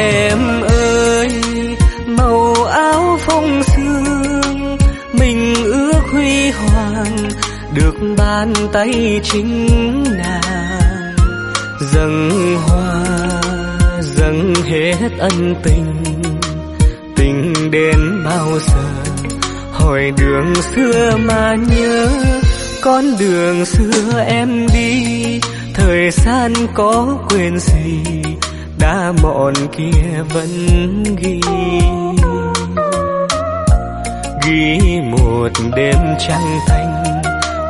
em ơi, màu áo phong sương, mình ước huy hoàng, được bàn tay chính nàng. Dâng hoa, dâng hết ân tình tình đến bao giờ? Hỏi đường xưa mà nhớ, con đường xưa em đi, thời gian có quyền gì? đá mòn kia vẫn ghi. Ghi một đêm trăng thanh,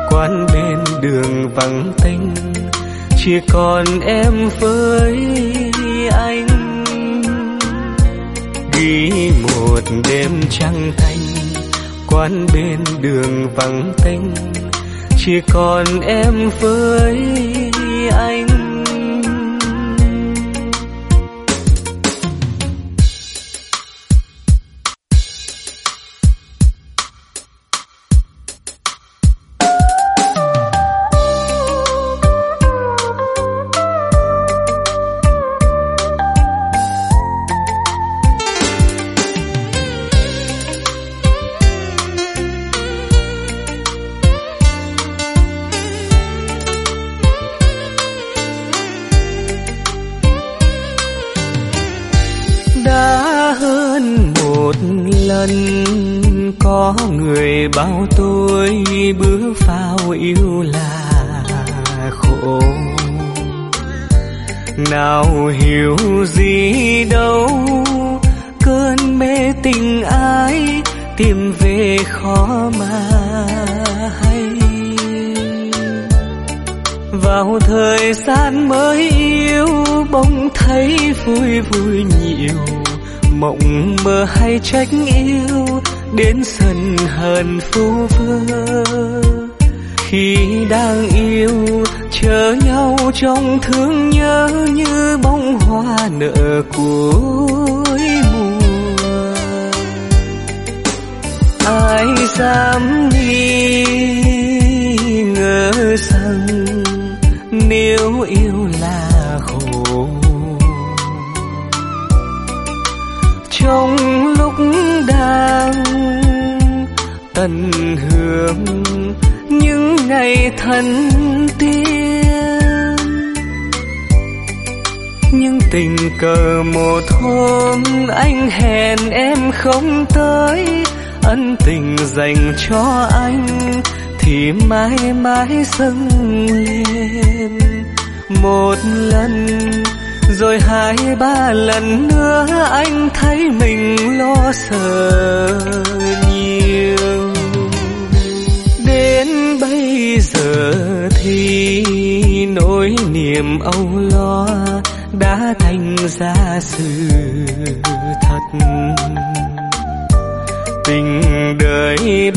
quán bên đường vắng tênh chỉ còn em với anh. Ghi một đêm trăng thanh, quán bên đường vắng tênh chỉ còn em với anh.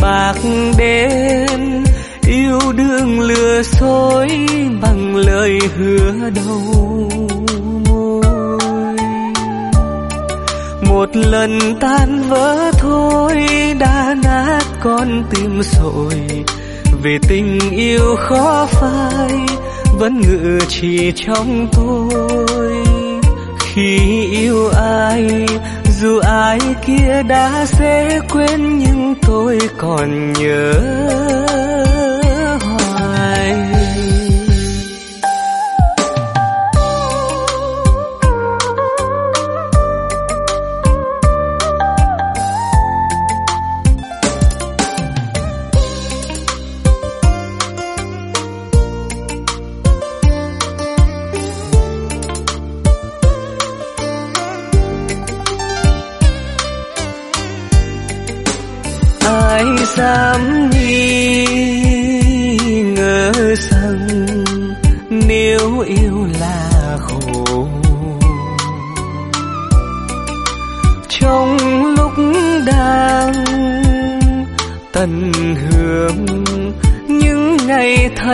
Bạc đêm, yêu đương lừa dối bằng lời hứa đầu môi. Một lần tan vỡ thôi, đã nát con tim rồi. Vì tình yêu khó phai, vẫn ngự chỉ trong tôi. Khi yêu ai dù ai kia đã sẽ quên nhưng tôi còn nhớ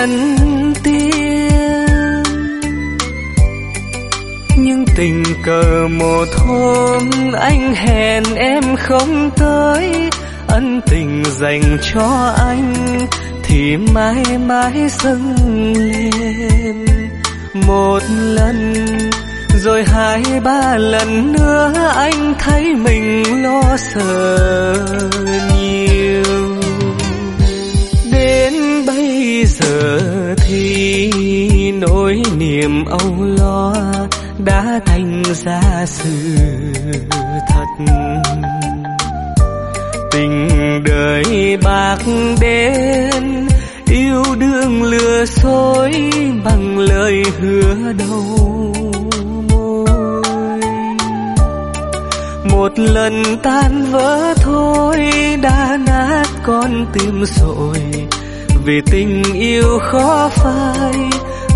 thân tiên. Nhưng tình cờ một hôm anh hẹn em không tới. Ân tình dành cho anh, thì mãi mãi dâng lên. Một lần, rồi hai ba lần nữa, anh thấy mình lo sợ nhiều giờ thì nỗi niềm âu lo đã thành ra sự thật. Tình đời bạc đến yêu đương lừa dối bằng lời hứa đầu môi. Một lần tan vỡ thôi, đã nát con tim rồi vì tình yêu khó phai,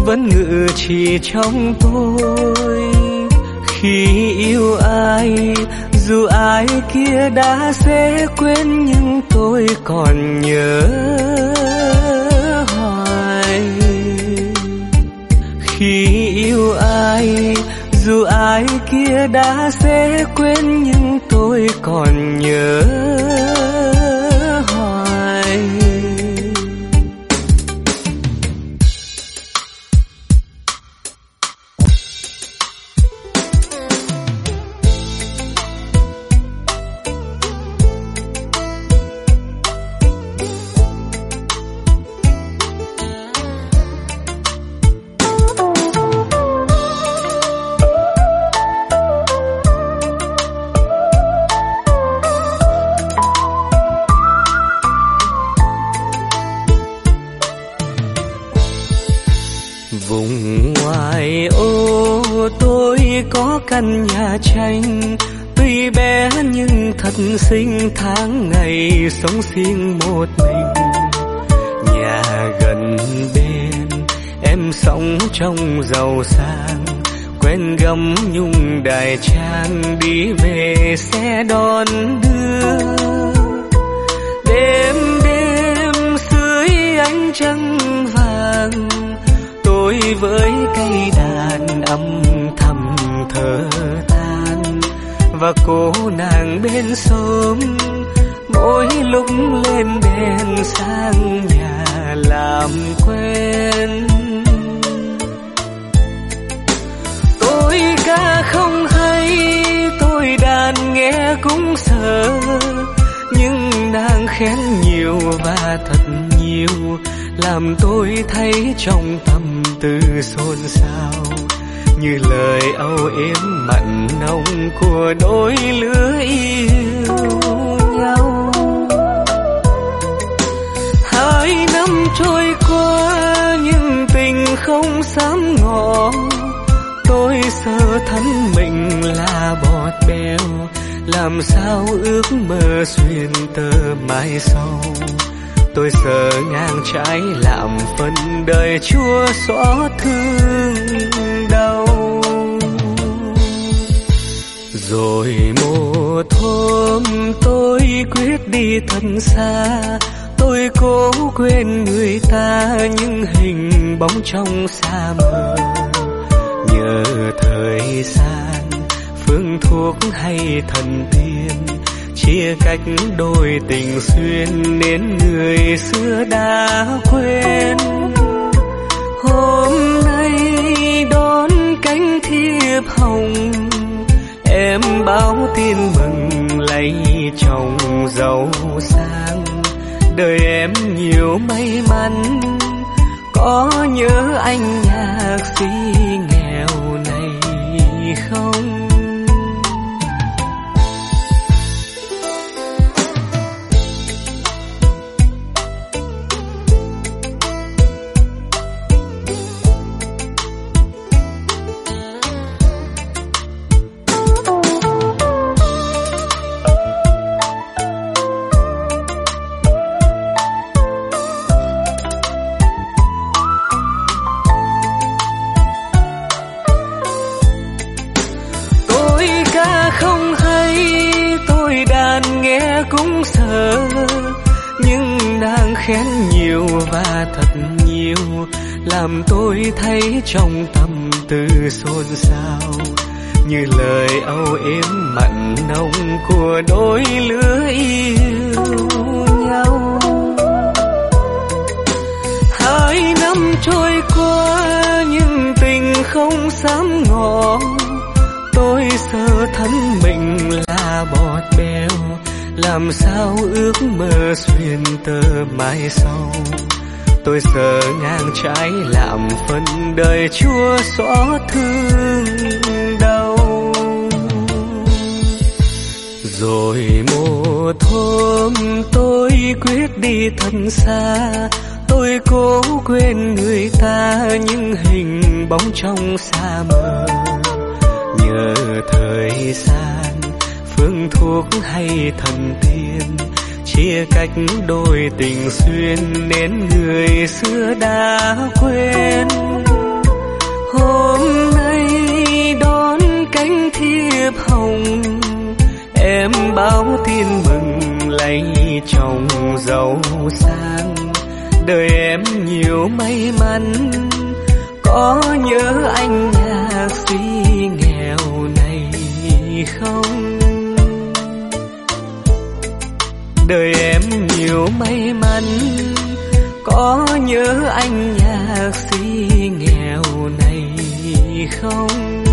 vẫn ngự chỉ trong tôi. Khi yêu ai, dù ai kia đã sẽ quên nhưng tôi còn nhớ hoài. Khi yêu ai, dù ai kia đã sẽ quên nhưng tôi còn nhớ vùng ngoài. Ô, tôi có căn nhà tranh, tuy bé nhưng thật xinh. Tháng ngày sống riêng một mình. Nhà gần bên, em sống trong giàu sang. Quen gấm nhung đài trang, đi về xe đón đưa. Đêm đêm dưới ánh trăng với cây đàn âm thầm thở than. Và cô nàng bên sông mỗi lúc lên đèn sang nhà làm quen. Tôi ca không hay, tôi đàn nghe cũng sợ. Nhưng nàng khen nhiều và thật nhiều làm tôi thấy trong tâm tư xôn xao. Như lời âu yếm mặn nồng của đôi lứa yêu nhau. Hai năm trôi qua nhưng tình không sám ngỏ. Tôi sợ thân mình là bọt bèo. Làm sao ước mơ xuyên tơ mai sau? Tôi sờ ngang trái làm phần đời chúa xóa thương đau. Rồi một hôm tôi quyết đi thật xa, tôi cố quên người ta những hình bóng trong xa mờ. Nhờ thời gian, phương thuốc hay thần tiên chia cách đôi tình xuyên nên người xưa đã quên. Hôm nay đón cánh thiệp hồng, em báo tin mừng lấy chồng giàu sang. Đời em nhiều may mắn, có nhớ anh nhạc sĩ nghèo này không? Làm tôi thấy trong tâm tư xôn xao. Như lời âu yếm mặn nồng của đôi lứa yêu nhau. Hai năm trôi qua, nhưng tình không sám ngỏ. Tôi sợ thân mình là bọt bèo. Làm sao ước mơ xuyên tơ mai sau? Tôi sờ ngang trái làm phần đời chúa xóa thương đau. Rồi một hôm tôi quyết đi thật xa, tôi cố quên người ta những hình bóng trong xa mờ. Nhờ thời gian, phương thuốc hay thần tiên chia cách đôi tình xuyên nên người xưa đã quên. Hôm nay đón cánh thiệp hồng, em báo tin mừng lấy chồng giàu sang. Đời em nhiều may mắn, có nhớ anh nhà suy nghèo này không? Đời em nhiều may mắn. Có nhớ anh nhạc sĩ nghèo này không?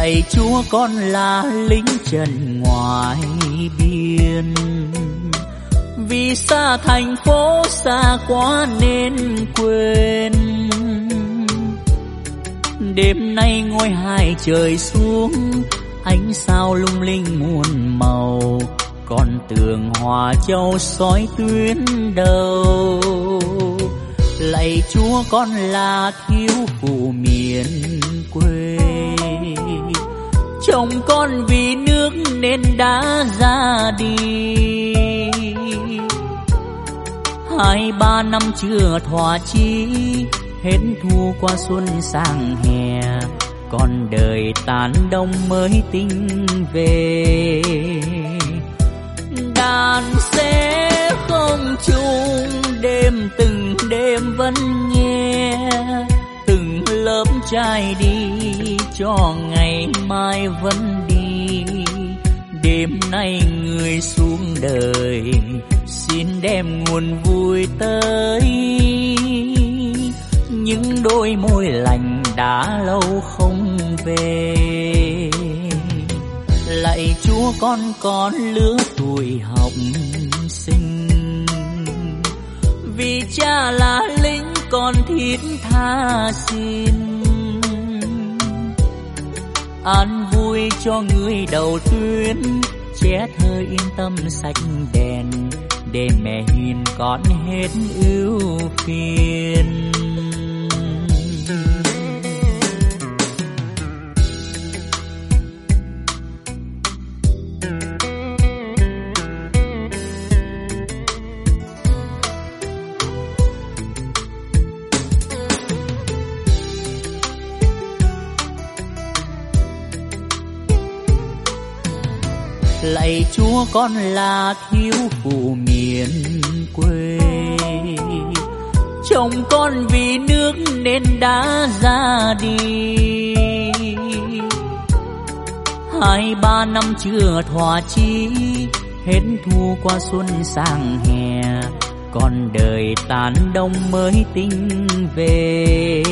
Lạy chúa con là lính trần ngoài biên vì xa thành phố xa quá nên quên. Đêm nay ngôi hai trời xuống, ánh sao lung linh muôn màu, con tường hòa châu soi tuyến đầu. Lạy chúa con là thiếu phụ miền chồng con vì nước nên đã ra đi. Hai, ba năm chưa thỏa chí, hết thu qua xuân sang hè. Còn đời tàn đông mới tinh về. Đàn sẽ không chung, đêm từng đêm vẫn nghe lớp trai đi, cho ngày mai vẫn đi. Đêm nay người xuống đời, xin đem nguồn vui tới. Những đôi môi lành đã lâu không về. Lạy chúa con con lứa tuổi học sinh. Vì cha là lính con thiết tha xin. An vui cho người đầu tuyến trẻ thơ yên tâm sạch đèn, để mẹ hiền con hết ưu phiền. Con là thiếu phụ miền quê. Chồng con vì nước nên đã ra đi. Hai ba năm chưa thỏa chí, hết thu qua xuân sang hè. Còn đời tàn đông mới tinh về.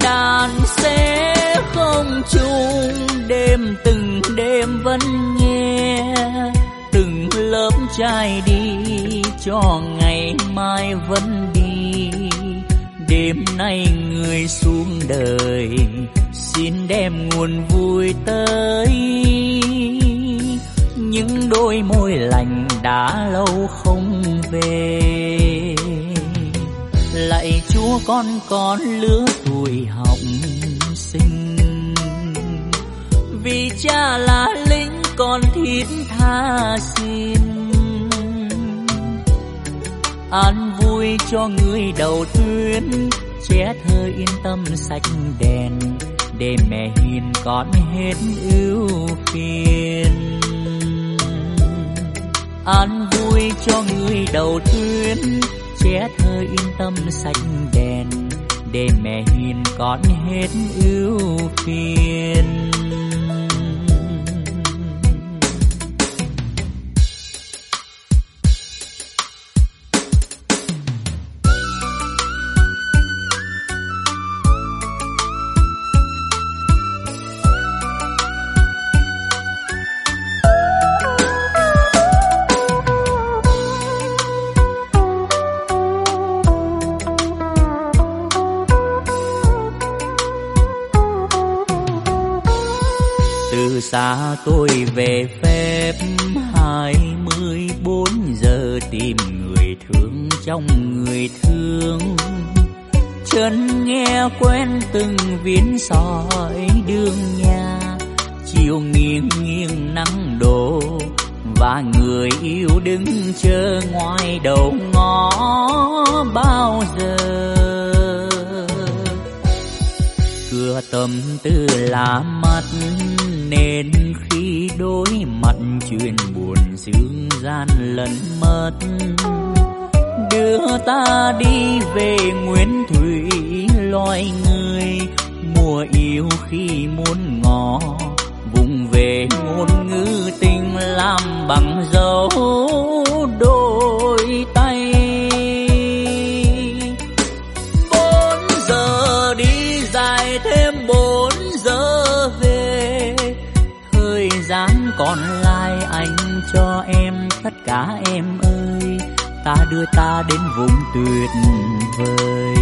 Đàn sẽ không chung đêm từng đêm vẫn trai đi, cho ngày mai vẫn đi. Đêm nay người xuống đời, xin đem nguồn vui tới. Những đôi môi lành đã lâu không về. Lạy chúa con con lứa tuổi học sinh. Vì cha là lính con thiết tha xin an vui cho người đầu tuyến trẻ thơ yên tâm sạch đèn, để mẹ hiền con hết ưu phiền. An vui cho người đầu tuyến trẻ thơ yên tâm sạch đèn, để mẹ hiền con hết ưu phiền. Về phép hai mươi bốn giờ tìm người thương trong người thương. Chân nghe quen từng viên sỏi còn lại anh cho em, tất cả em ơi. Ta đưa ta đến vùng tuyệt vời,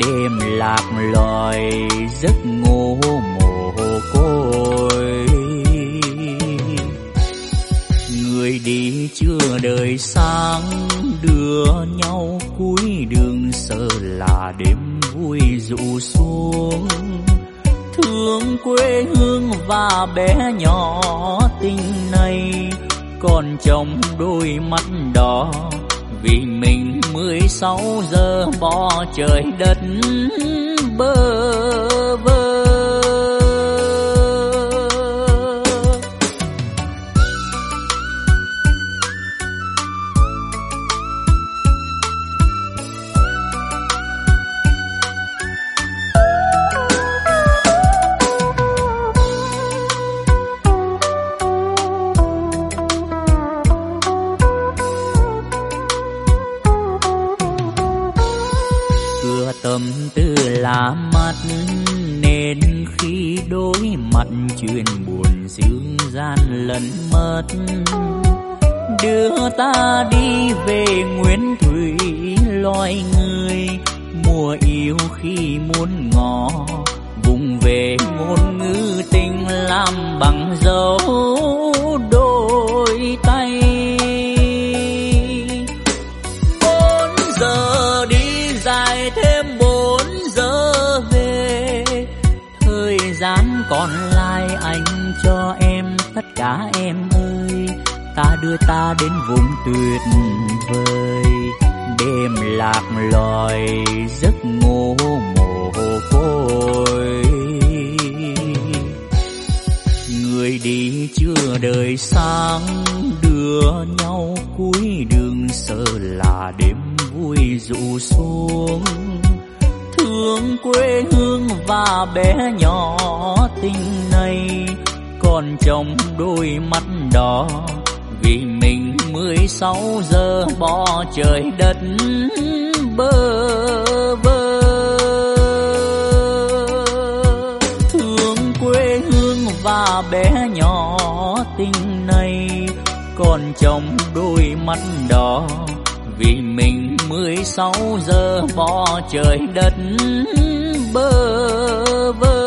đêm lạc loài, giấc ngủ mồ côi. Người đi chưa đời sáng, đưa nhau cuối đường, sợ là đêm vui rụ xuống thương quê hương và bé nhỏ tình này. Còn trong đôi mắt đỏ, vì mình mười sáu giờ bỏ trời đất bơ vơ. Mất đưa ta đi về nguyên thủy, loài người mùa yêu khi muốn ngỏ vùng về ngôn ngữ tình làm bằng dấu đưa ta đến vùng tuyệt vời, đêm lạc loài giấc ngủ mồ côi. Người đi chưa đời sáng, đưa nhau cuối đường sợ là đêm vui rụ xuống. Thương quê hương và bé nhỏ tình này, còn trong đôi mắt đỏ 16 giờ bỏ trời đất bơ vơ. Thương quê hương và bé nhỏ tình này Còn chồng đôi mắt đỏ. Vì mình 16 giờ bỏ trời đất bơ vơ.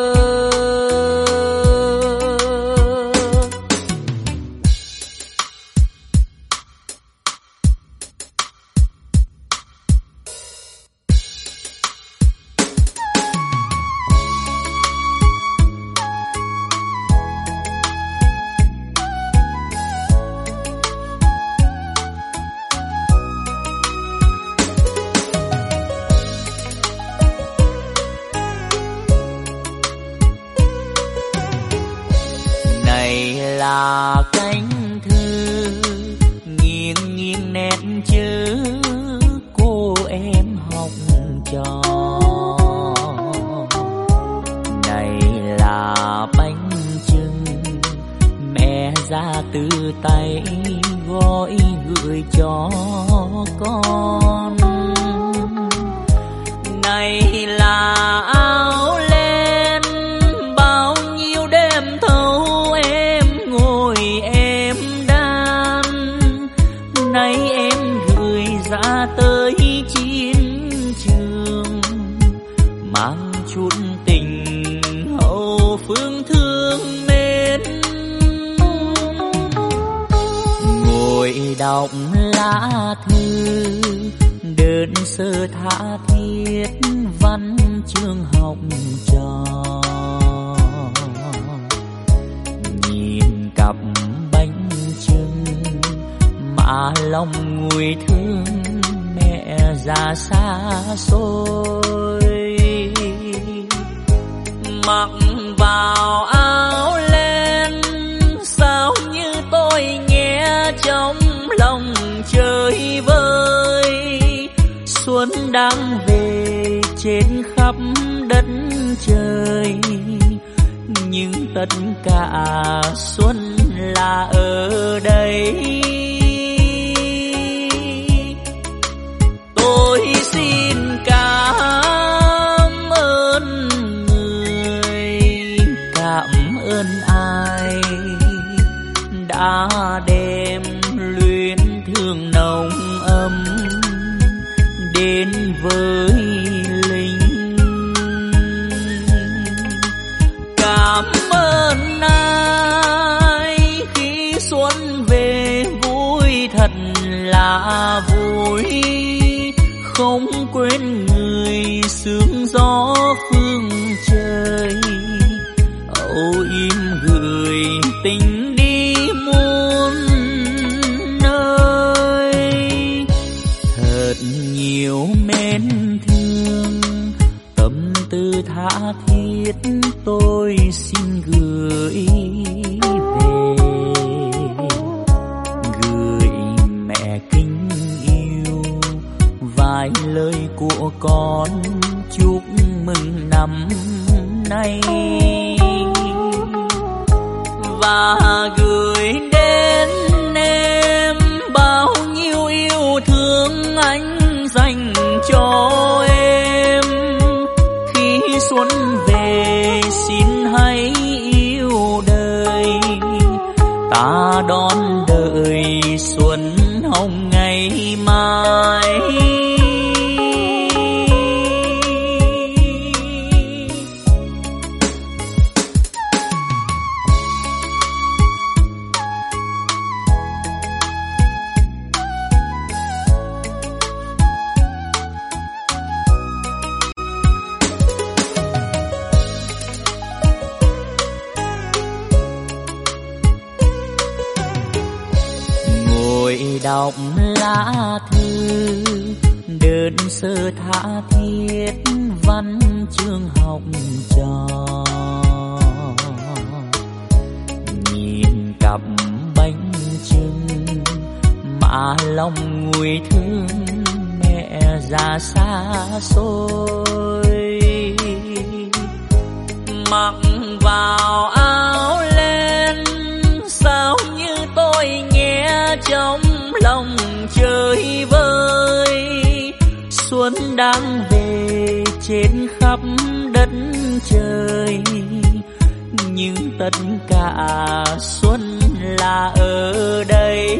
đọc lá thư, đơn sơ tha thiết văn chương học trò. Nhìn cặp bánh trưng mà lòng nguôi thương mẹ già xa xôi. Mặc vào áo len, sao như tôi nghe trong lòng chơi vơi. Xuân đang về trên khắp đất trời. Nhưng tất cả xuân là ở đây.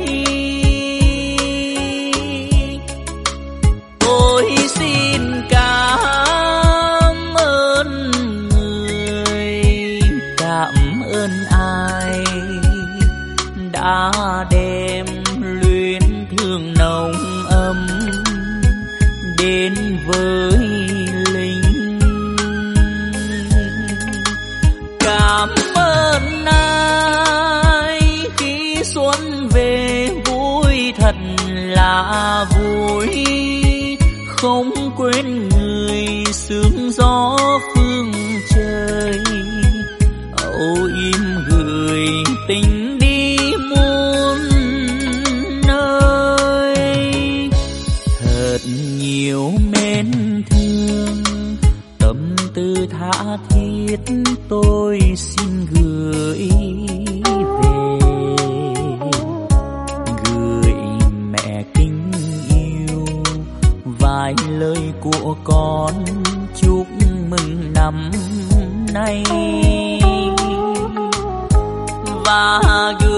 sương gió tay và gửi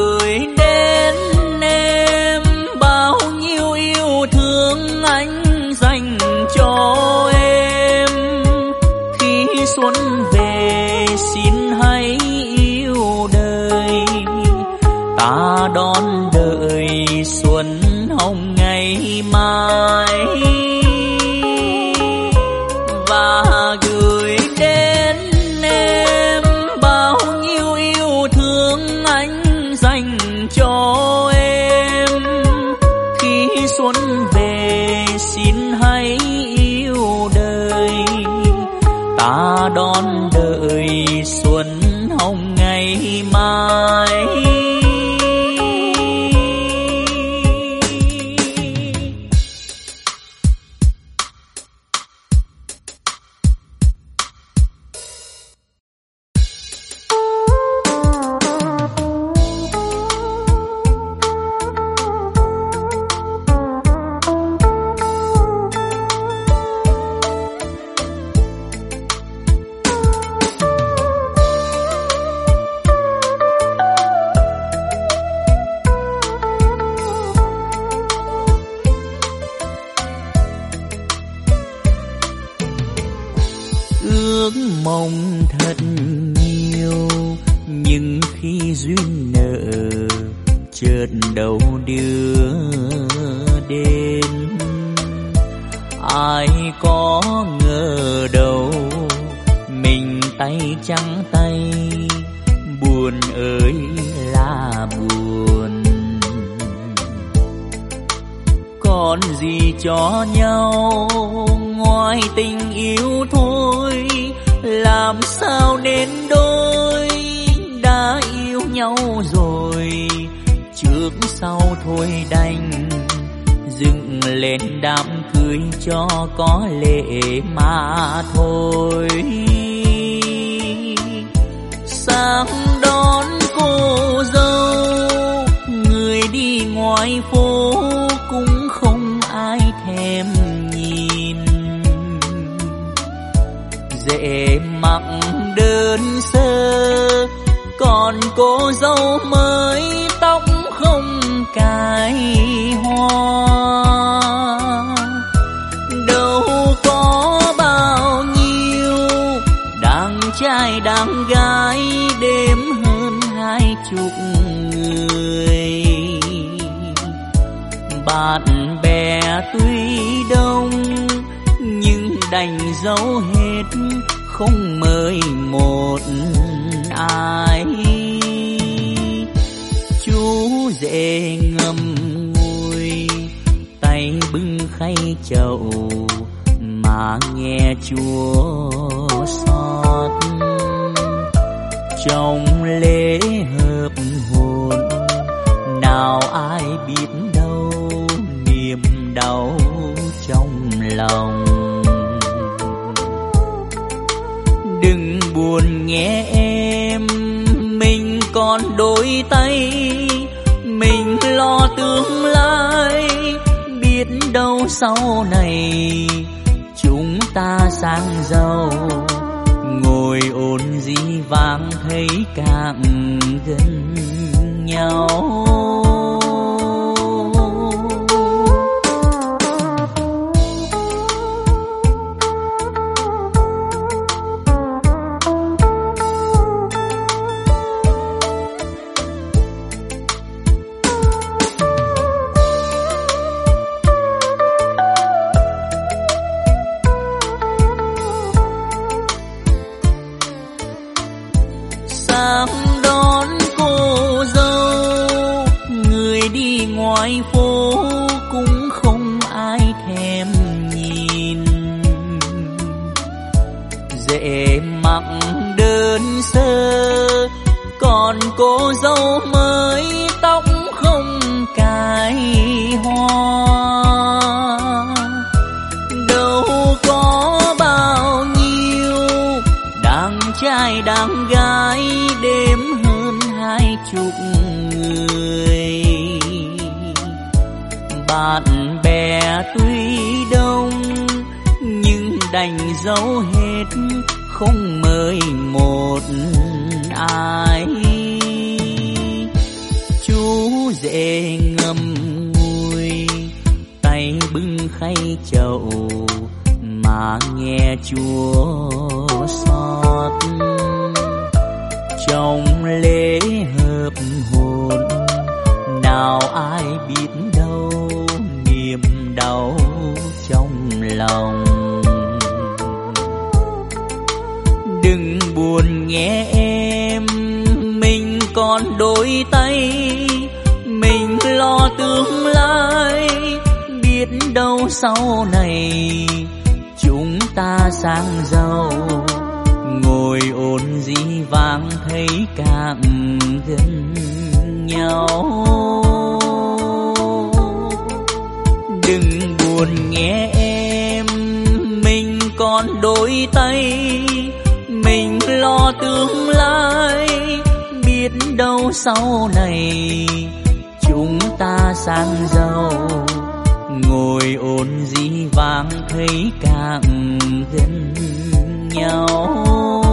bạn gái đêm hơn hai chục người. Bạn bè tuy đông, nhưng đành giấu hết, không mời một ai. Chú dễ ngâm ngùi, tay bưng khay chậu mà nghe chúa xót trong lễ hợp hồn. Nào ai biết đâu niềm đau trong lòng. Đừng buồn nghe em, mình còn đôi tay. Mình lo tương lai, biết đâu sau này chúng ta sang giàu. Ngồi ôn dĩ vang thấy càng gần nhau. Đừng buồn nghe em, mình còn đôi tay. Mình lo tương lai, biết đâu sau này chúng ta sang giàu. Ngồi ôn dĩ vang thấy càng gần nhau.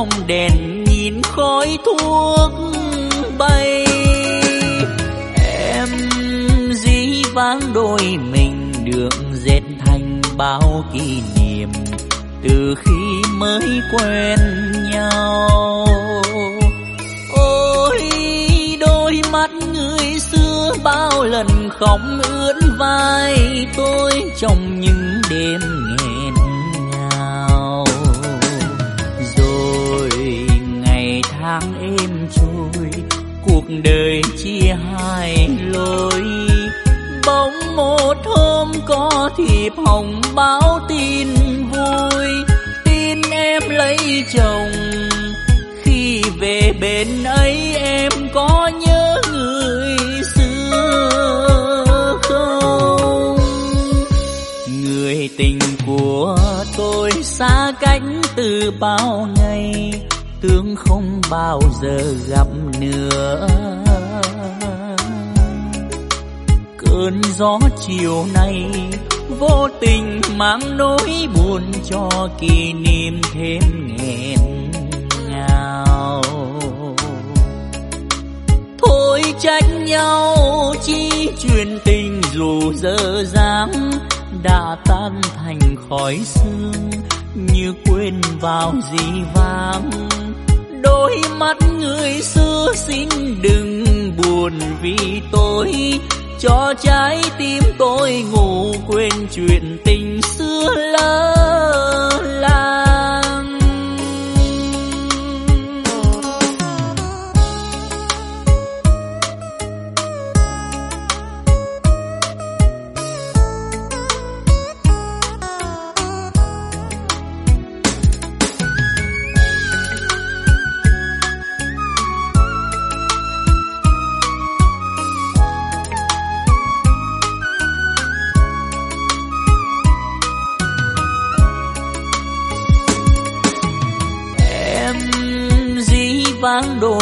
Trong đèn nhìn khói thuốc bay. Em dí vãng đôi mình được dệt thành bao kỷ niệm từ khi mới quen nhau. Ôi, đôi mắt người xưa bao lần khóc ướt vai tôi trong những đêm nghẹn đời chia hai lối. Bỗng một hôm có thiệp hồng báo tin vui. Tin em lấy chồng. Khi về bên ấy em có nhớ người xưa không? Người tình của tôi xa cách từ bao ngày tương không bao giờ gặp nữa. Cơn gió chiều nay vô tình mang nỗi buồn cho kỷ niệm thêm nghẹn ngào. Thôi trách nhau chi truyền tình dù dở dáng đã tan thành khói sương như quên vào gì vang đôi mắt người xưa xin đừng buồn vì tôi cho trái tim tôi ngủ quên chuyện tình xưa lắm.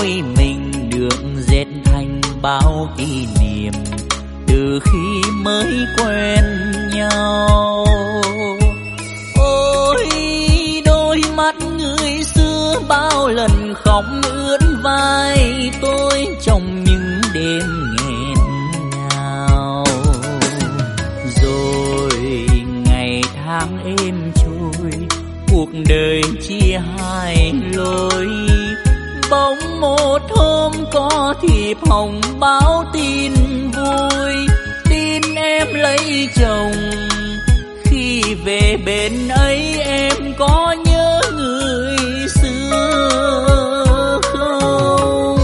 Đôi mình được dệt thành bao kỷ niệm từ khi mới quen nhau. Ôi, đôi mắt người xưa bao lần khóc ướt vai tôi trong những đêm nghẹn ngào. Rồi ngày tháng êm trôi, cuộc đời chia hai lối bỗng một hôm có thiệp hồng báo tin vui. Tin em lấy chồng, khi về bên ấy em có nhớ người xưa không?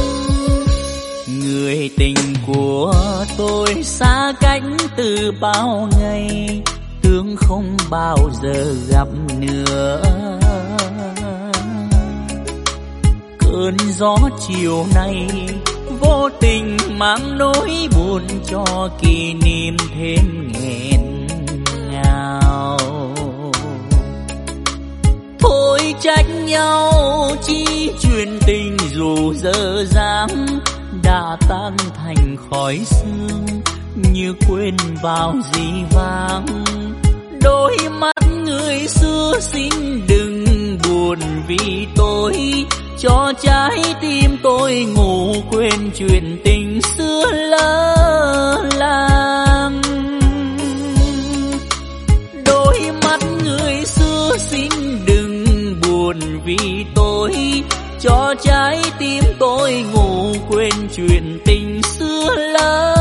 Người tình của tôi xa cách từ bao ngày tương không bao giờ gặp nữa. Cơn gió chiều nay, vô tình mang nỗi buồn cho kỷ niệm thêm nghẹn ngào. Thôi trách nhau chi truyền tình dù dở dáng, đã tan thành khói sương như quên vào gì vang. Cho trái tim tôi ngủ quên chuyện tình xưa lỡ làng. Đôi mắt người xưa xin đừng buồn vì tôi, cho trái tim tôi ngủ quên chuyện tình xưa lỡ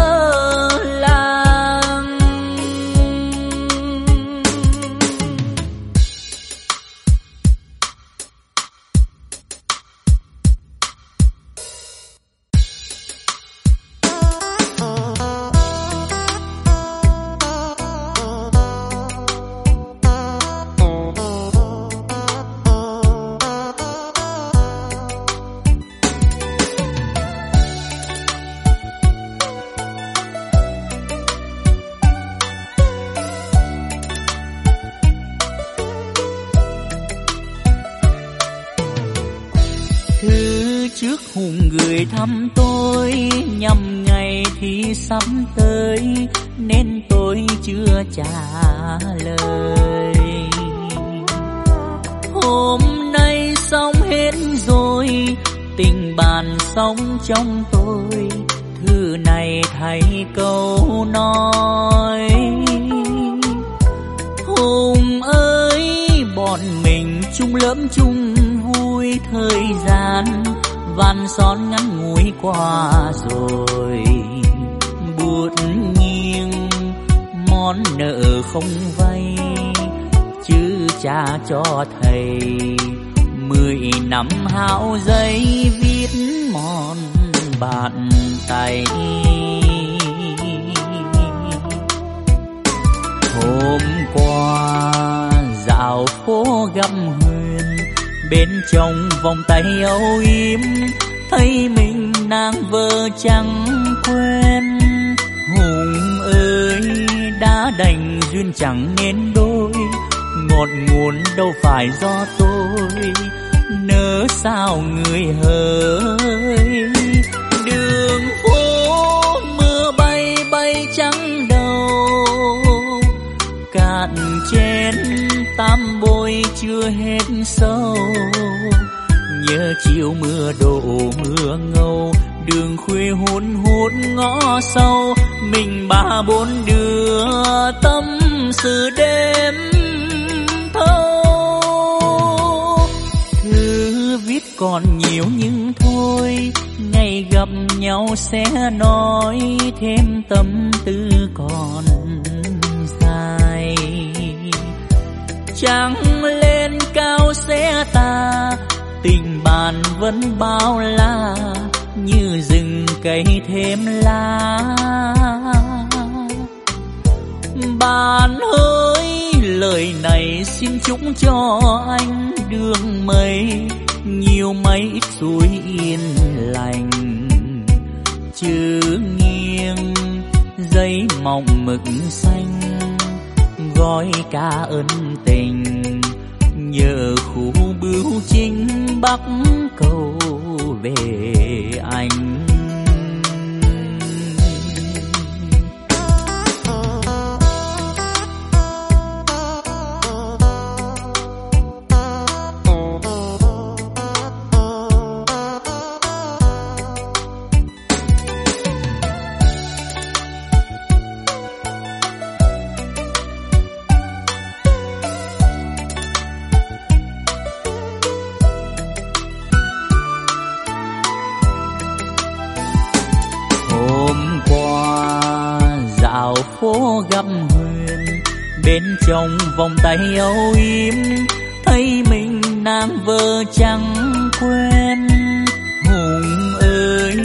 thêm tâm tư còn dài. Trăng lên cao sẽ ta tình bạn vẫn bao la, như rừng cây thêm lá bạn ơi, lời này xin chúc cho anh đường mây, nhiều mây ít suối yên lành. Chữ mộng mực xanh, gói ca ân tình nhờ khu bưu chính bắc cầu về anh. Trong vòng tay âu yếm, thấy mình nàng vợ chẳng quen. Hùng ơi,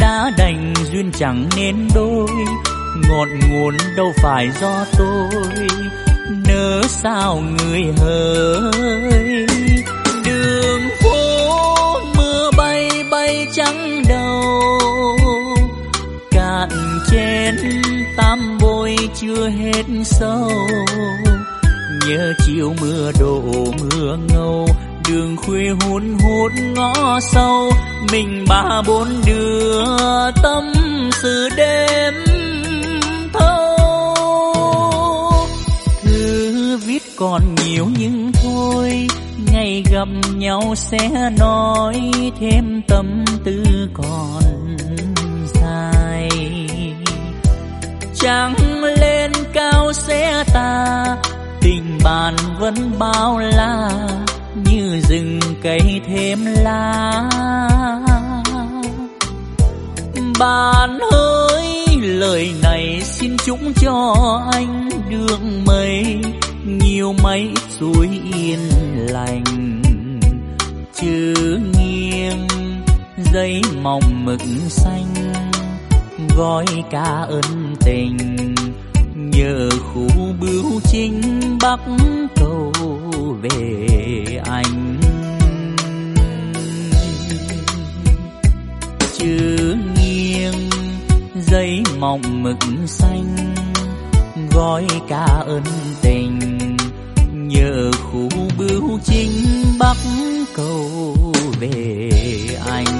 đã đành duyên chẳng nên đôi, ngọt nguồn đâu phải do tôi. Nỡ sao người hỡi tam bôi chưa hết sâu. Nhớ chiều mưa đổ, mưa ngâu, đường khuya hun hút ngõ sâu. Mình ba bốn đứa tâm sự đêm thâu. Thư viết còn nhiều nhưng thôi, ngày gặp nhau sẽ nói thêm tâm tư còn. Trăng lên cao xe ta tình bạn vẫn bao la, như rừng cây thêm lá bạn ơi, lời này xin chúc cho anh đường mây nhiều mây suối yên lành. Chữ nghiêng dây mỏng mực xanh gói ca ân tình. Nhờ khu bưu chính bắc cầu về anh. Chữ nghiêng, giấy mỏng mực xanh. Gói ca ân tình, nhờ khu bưu chính bắc cầu về anh.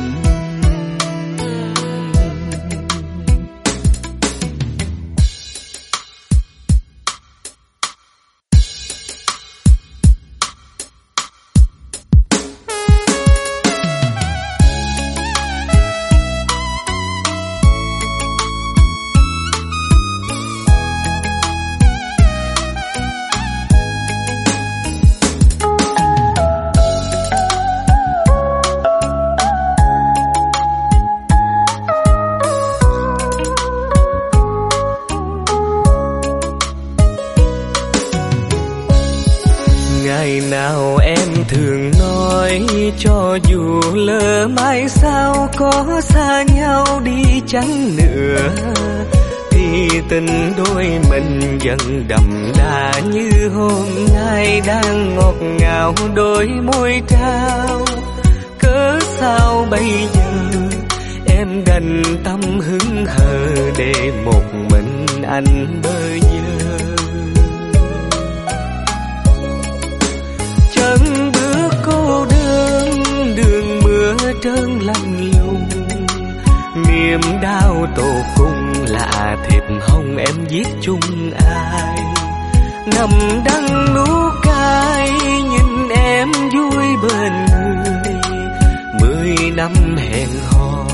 Lỡ mai sao có xa nhau đi chăng nữa. Thì tình đôi mình vẫn đậm đà như hôm nay đang ngọt ngào đôi môi trao. Cớ sao bây giờ em đành tâm hứng hờ để một mình anh bơ vơ trơn lạnh lùng. Niềm đau tổ cung là thiệp hồng em viết chung ai. Nằm đắng nú cay, nhìn em vui bên người. Mười năm hẹn hò,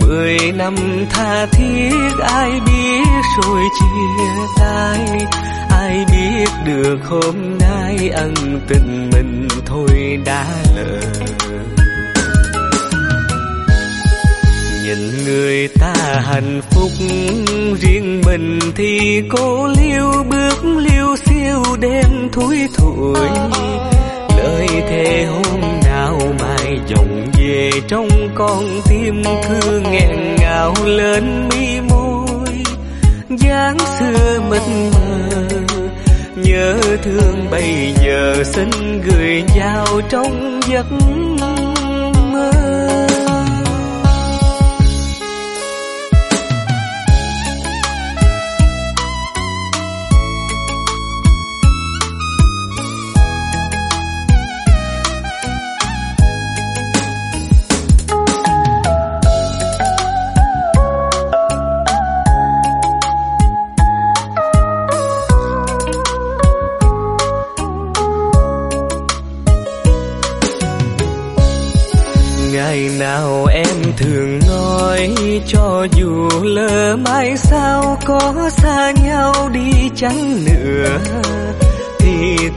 mười năm tha thiết, ai biết rồi chia tay. Ai biết được hôm nay ân tình mình thôi đã lỡ nhìn người ta hạnh phúc. Riêng mình thì cô liêu bước liêu siêu đêm thui thủi. Lời thề hôm nào mai dòng về trong con tim cứ nghẹn ngào lên mi môi. Dáng xưa mịt mờ, nhớ thương bây giờ xin gửi vào trong giấc mơ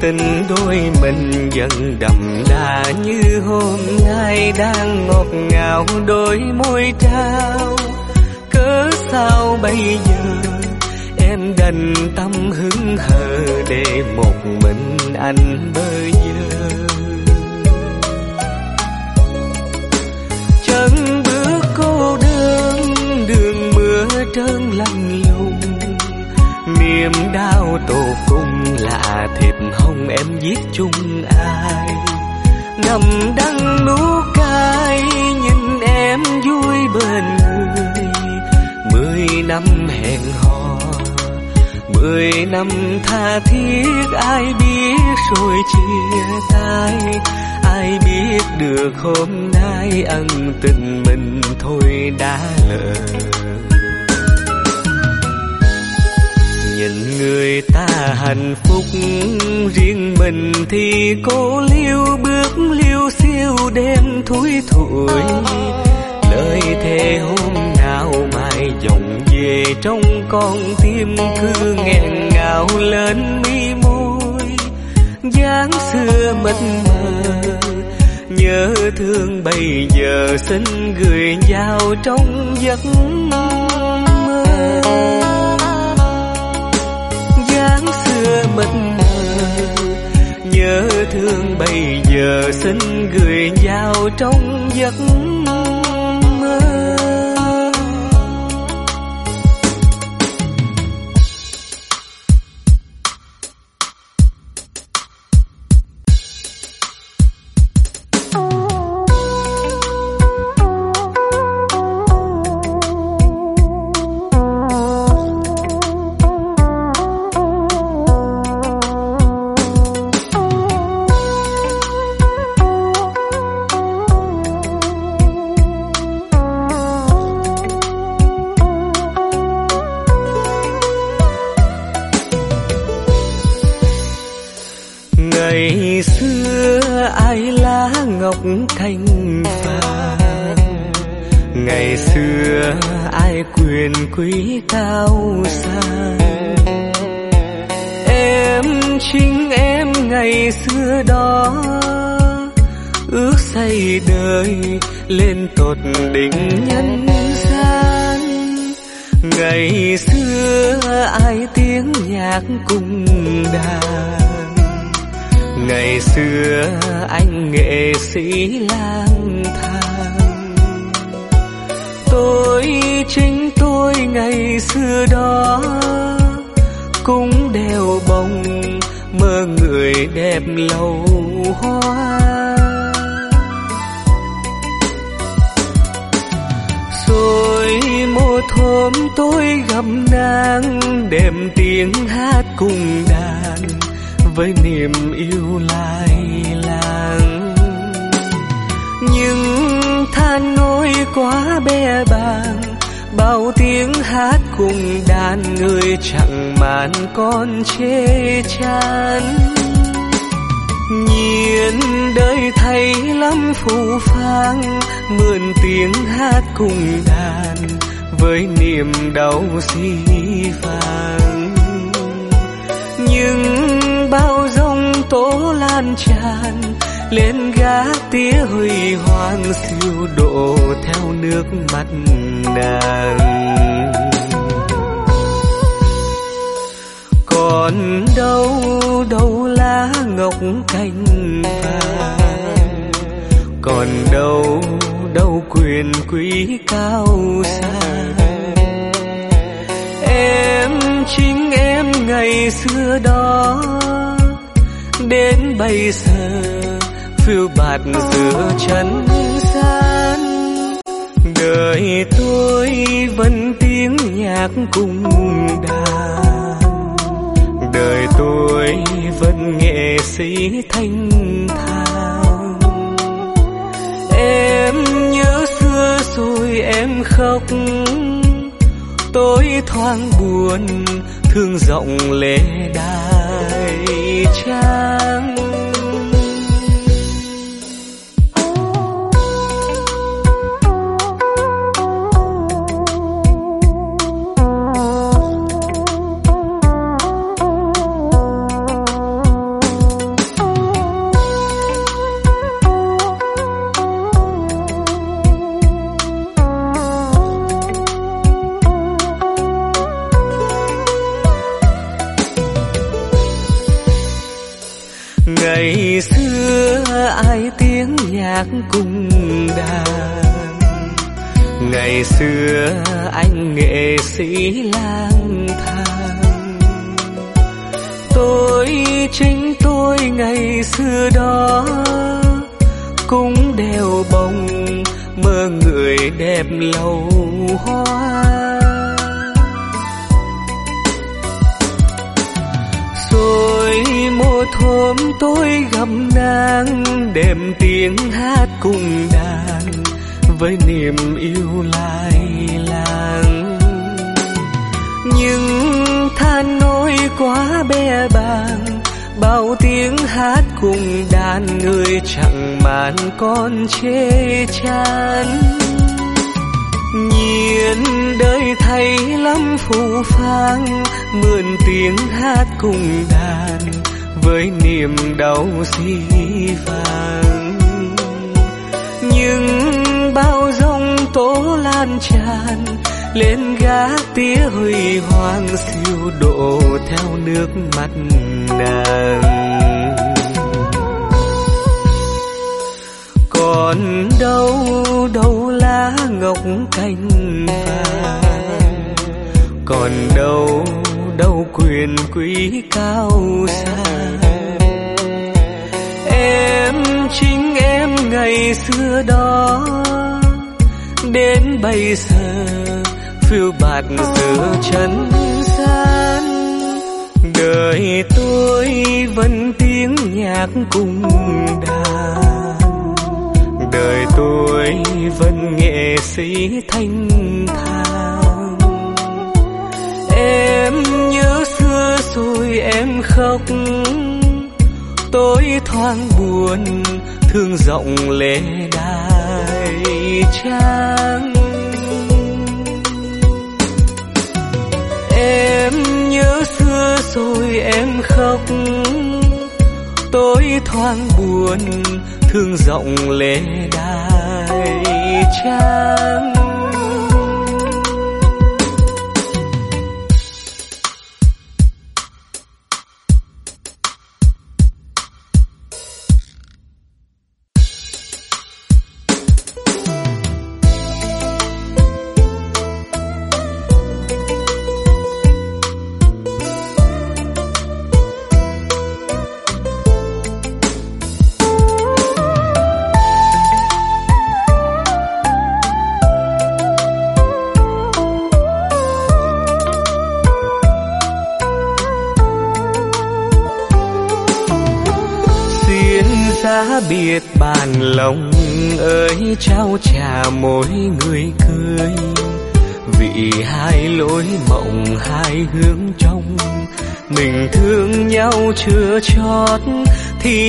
tình đôi mình dần đậm đà như hôm nay đang ngọt ngào đôi môi trao. Cớ sao bây giờ em đành tâm hứng hờ để một mình anh bơ vơ? Chân bước cô đơn, đường mưa trơn lạnh lùng. Niềm đau tổ cung lạ hồng em viết chung ai. Nằm đắng nú cay nhìn em vui bên người. Mười năm hẹn hò, mười năm tha thiết, ai biết rồi chia tay. Ai biết được hôm nay ân tình mình thôi đã lỡ người ta hạnh phúc, riêng mình thì cô liêu bước liêu siêu đêm thui thủi. Lời thề hôm nào mai dòng về trong con tim cứ nghẹn ngào lên mi môi. Dáng xưa mịt mờ, nhớ thương bây giờ xin gửi vào trong giấc mơ dáng xưa mất mờ nhớ thương bây giờ xin gửi vào trong giấc mơ. Trần chân gian đời tôi vẫn tiếng nhạc cùng đàn. Đời tôi vẫn nghệ sĩ thanh thang. Em nhớ xưa rồi em khóc. Tôi thoáng buồn, thương rộng lệ đài ngày xưa anh nghệ sĩ lang thang. Tôi chính tôi ngày xưa đó cũng đeo bông mơ người đẹp lâu hoa. Rồi một hôm tôi gặp nàng, đêm tiếng hát cùng đàn với niềm yêu lai làng. Nhưng than nỗi quá bé bàng, bao tiếng hát cùng đàn người chẳng màn con chê chán. Nhiên đời thay lắm phù phang mượn tiếng hát cùng đàn với niềm đau xi vàng. Nhưng lan tràn lên gá tía huy hoàng siêu độ theo nước mắt nàng. Còn đâu đâu lá ngọc cành vàng còn đâu đâu quyền quý cao xa em chính em ngày xưa đó đến bây giờ, phiêu bạt giữa chân gian. Đời tôi vẫn tiếng nhạc cùng đàn. Đời tôi vẫn nghệ sĩ thanh thang em nhớ xưa rồi em khóc. Tôi thoáng buồn, thương rộng lên trang em nhớ xưa rồi em khóc, tôi thoáng buồn, thương rộng lệ đài trang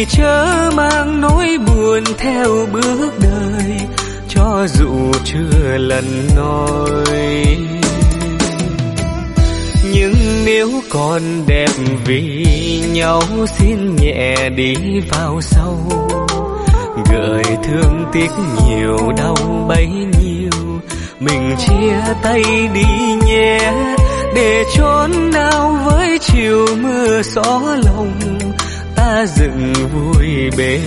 thì chớ mang nỗi buồn theo bước đời, cho dù chưa lần nói. Nhưng nếu còn đẹp vì nhau, xin nhẹ đi vào sâu. Gợi thương tiếc nhiều, đau bấy nhiêu. Mình chia tay đi nhé, để trốn nào với chiều mưa gió lòng ta dựng vui bên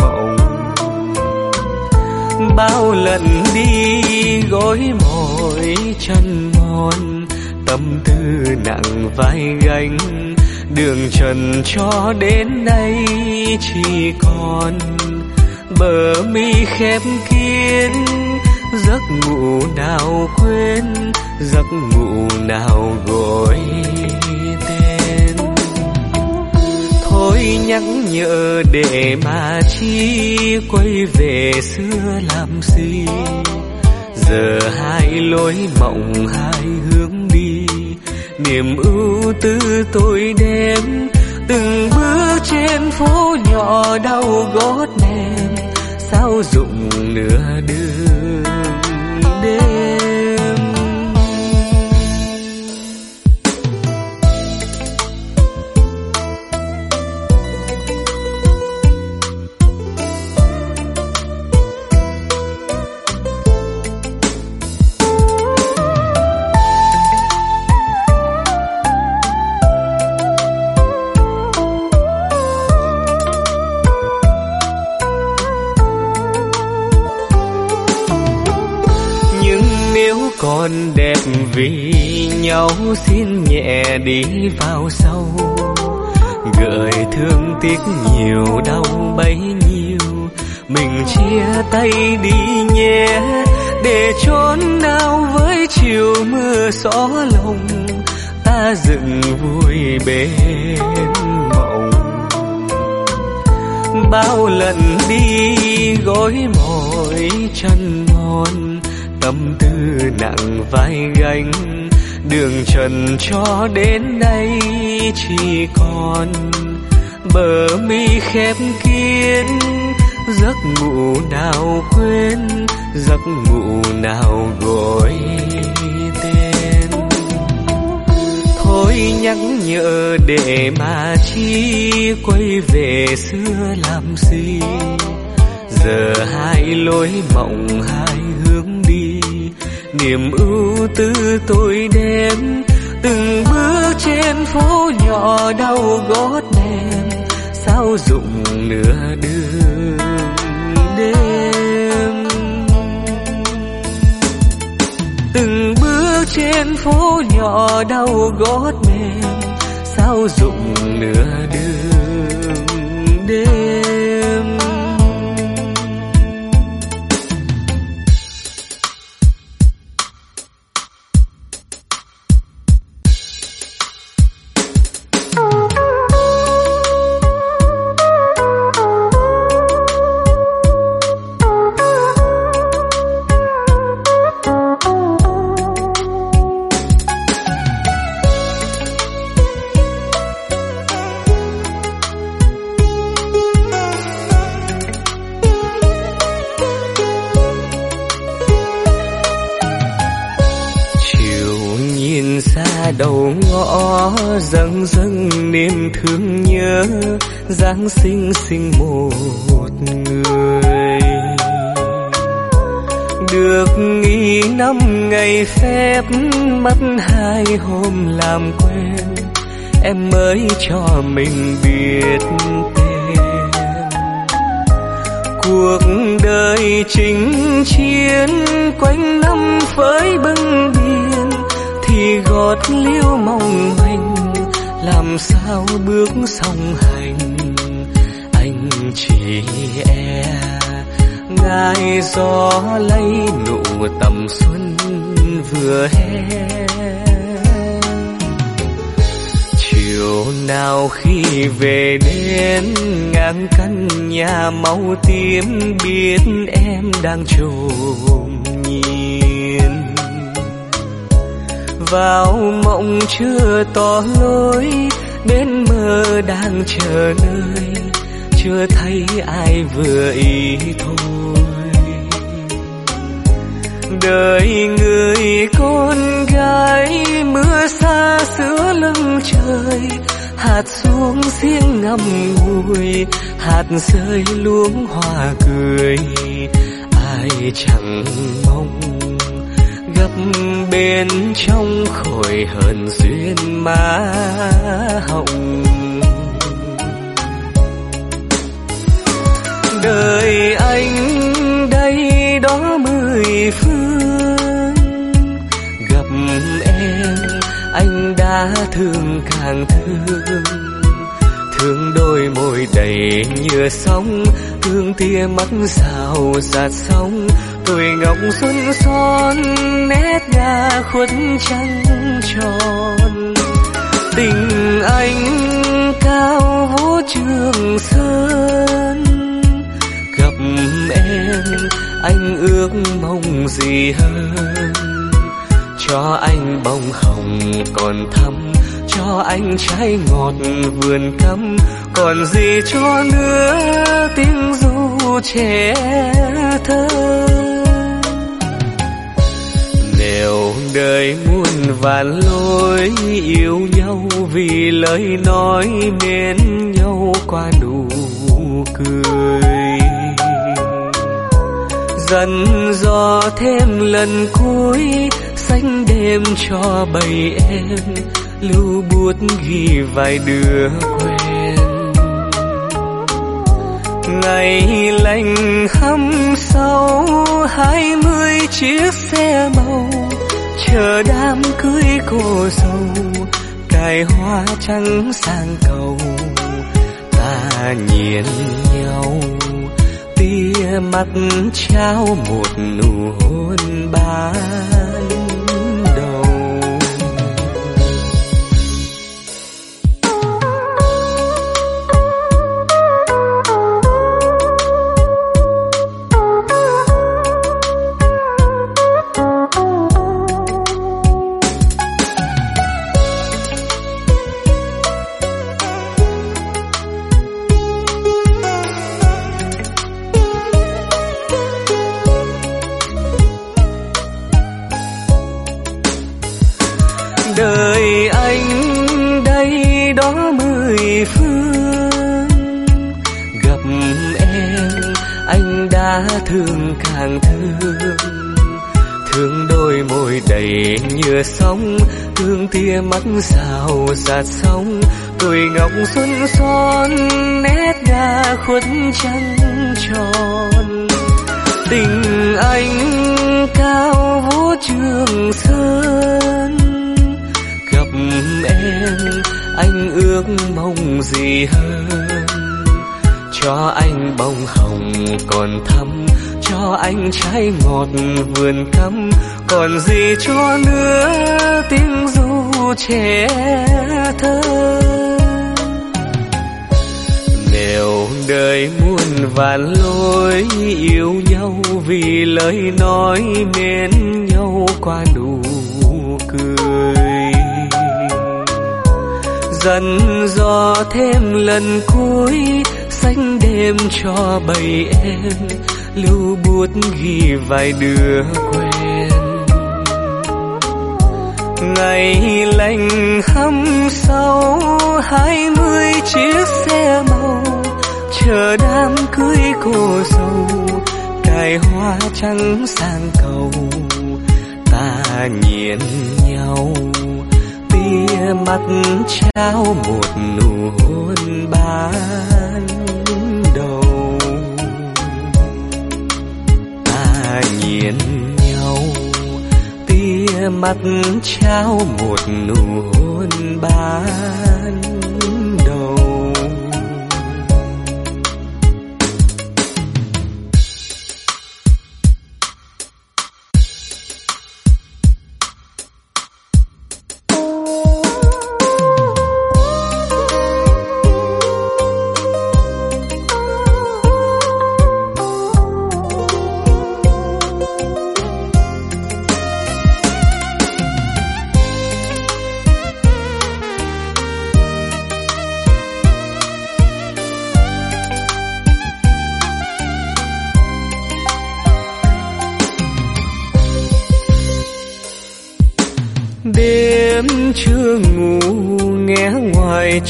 mộng. Bao lần đi gối mỏi chân mòn, tâm tư nặng vai gánh. Đường trần cho đến nay chỉ còn bờ mi khép kín. Giấc ngủ nào quên, giấc ngủ nào gọi thôi nhắc nhở để mà chi quay về xưa làm gì giờ hai lối mộng, hai hướng đi niềm ưu tư tôi đem từng bước trên phố nhỏ đau gót nèm sao dụng nửa đứa? Nhau xin nhẹ đi vào sâu. Gợi thương tiếc nhiều, đau bấy nhiêu. Mình chia tay đi nhé, để trốn nào với chiều mưa gió lòng ta dựng vui bên mộng. Bao lần đi gối mỏi chân mòn, tâm tư nặng vai gánh đường trần cho đến nay chỉ còn bờ mi khép kín, giấc ngủ nào quên, giấc ngủ nào gọi tên. Thôi nhắc nhở để mà chi quay về xưa làm gì? Giờ hai lối mộng, hai hướng niềm ưu tư tôi đêm, từng bước trên phố nhỏ đau gót mềm, sao dụng nửa đường đêm. Từng bước trên phố nhỏ đau gót mềm sao dụng nửa đường đêm. Cho mình biết tên cuộc đời chinh chiến quanh năm với bưng biên, thì gót liêu mong manh, làm sao bước song hành. Anh chỉ e ngài gió lấy nụ tầm xuân vừa hè. Nào khi về đến ngang căn nhà màu tím biết em đang trồm nhìn. Vào mộng chưa tỏ lối, đến mơ đang chờ nơi, chưa thấy ai vừa ý thôi. Đời người con gái mưa xa giữa lưng trời hạt xuống riêng ngâm ngùi, hạt rơi luống hoa cười. Ai chẳng mong gặp bên trong khỏi hờn duyên má hồng. Đời anh ta thương càng thương. Thương đôi môi đầy nhựa sóng thương tia mắt xào giạt sóng. Tuổi ngọc xuân son, nét ngà khuất trăng tròn. Tình anh cao vũ trường sơn. Gặp em, anh ước mong gì hơn? Cho anh bông hồng, còn thắm cho anh trái ngọt vườn cắm, còn gì cho nữa tiếng ru trẻ thơ. Nếu đời muôn vàn lối yêu nhau vì lời nói mến nhau qua nụ cười. Dần dò thêm lần cuối xanh đêm cho bầy em, lưu bút ghi vài đứa quen. Ngày lành hăm sau, hai mươi chiếc xe màu, chờ đám cưới cô dâu, cài hoa trắng sang cầu. Ta nhìn nhau, tia mắt trao một nụ hôn ba. Đầy nhựa sóng tia mắt rào giạt sóng, tuổi ngọc xuân son, nét ngà khuất trăng tròn. Tình anh cao vũ trường sơn, gặp em, anh ước mong gì hơn? Cho anh bông hồng còn thắm, cho anh trái ngọt vườn cắm còn gì cho nữa, tiếng ru trẻ thơ. Nếu đời muôn vạn lối yêu nhau vì lời nói mến nhau qua nụ cười. Dần dò thêm lần cuối, xanh đêm cho bầy em, lưu bút ghi vài đứa ngày lành hăm sau, hai mươi chiếc xe màu, chờ đám cưới cô dâu, cài hoa trắng sang cầu. Ta nhìn nhau, tia mắt trao một nụ hôn mắt trao một nụ hôn ban.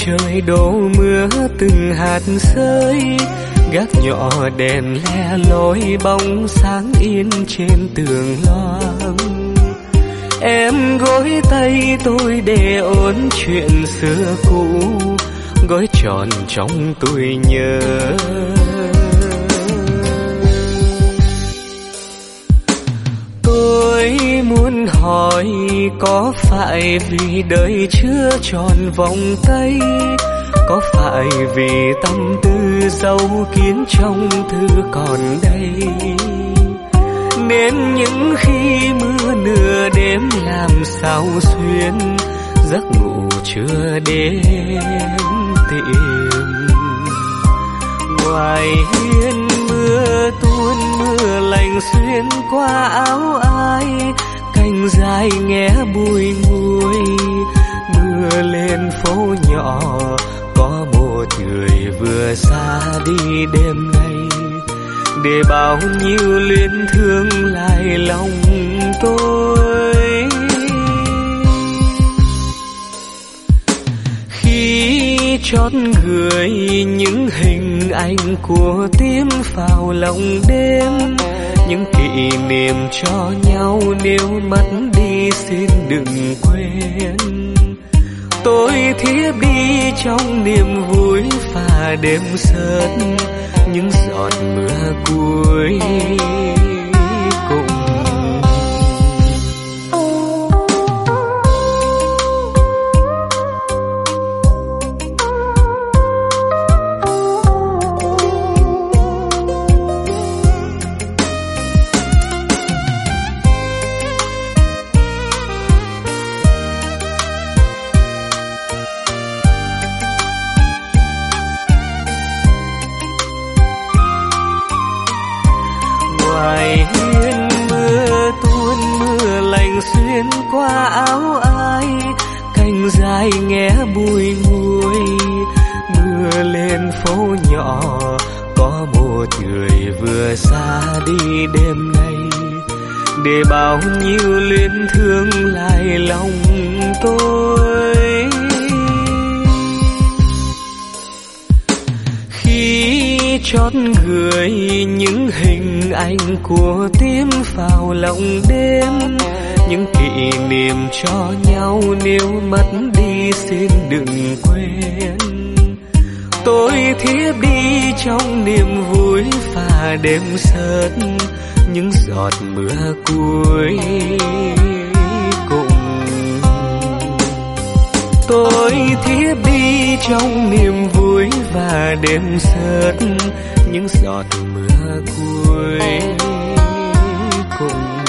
Trời đổ mưa từng hạt rơi gác nhỏ đèn le lối bóng sáng yên trên tường loang. Em gối tay tôi để ôn chuyện xưa cũ gói tròn trong tôi nhớ. Hỏi có phải vì đời chưa tròn vòng tay? Có phải vì tâm tư sâu kiến trong thư còn đây? Nên những khi mưa nửa đêm làm sao xuyên, giấc ngủ chưa đến tìm. Ngoài hiên mưa tuôn mưa lạnh xuyên qua áo ai cành dài nghe bùi ngùi, mưa lên phố nhỏ, có một người vừa xa đi đêm nay. Để bao nhiêu luyến thương lại lòng tôi. Khi chót gửi những hình ảnh của tim vào lòng đêm những kỷ niệm cho nhau nếu mất đi xin đừng quên. Tôi thiếp đi trong niềm vui và đêm sớt những giọt mưa cuối. Trên phố nhỏ, có một người vừa xa đi đêm nay. Để bao nhiêu luyến thương lại lòng tôi. Khi chót gửi những hình ảnh của tim vào lòng đêm, những kỷ niệm cho nhau nếu mất đi xin đừng quên tôi thiếp đi trong niềm vui và đêm sớt những giọt mưa cuối cùng. Tôi thiếp đi trong niềm vui và đêm sớt những giọt mưa cuối cùng.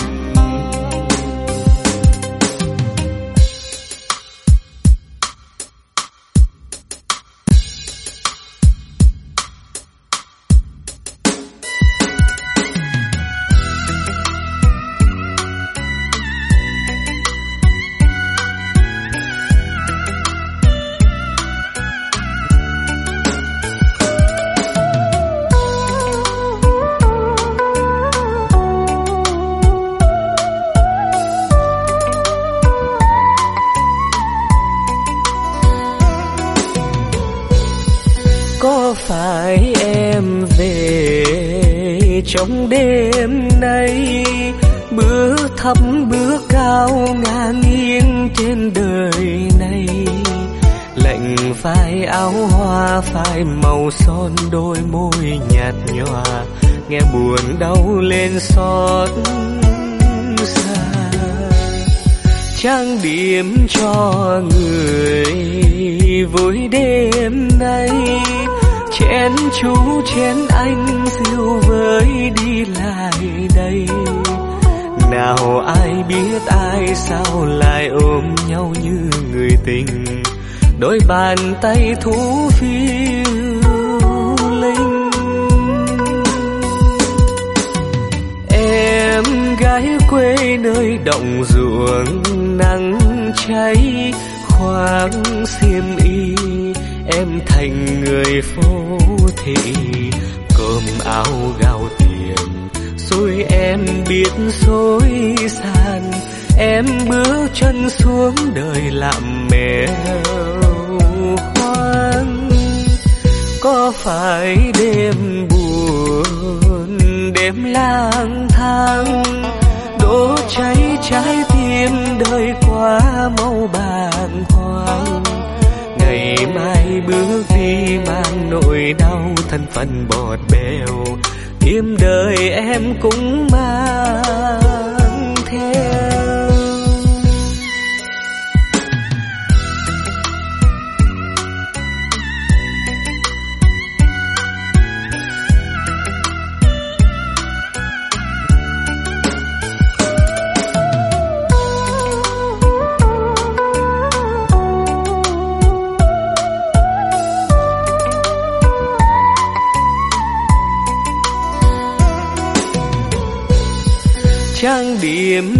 Tay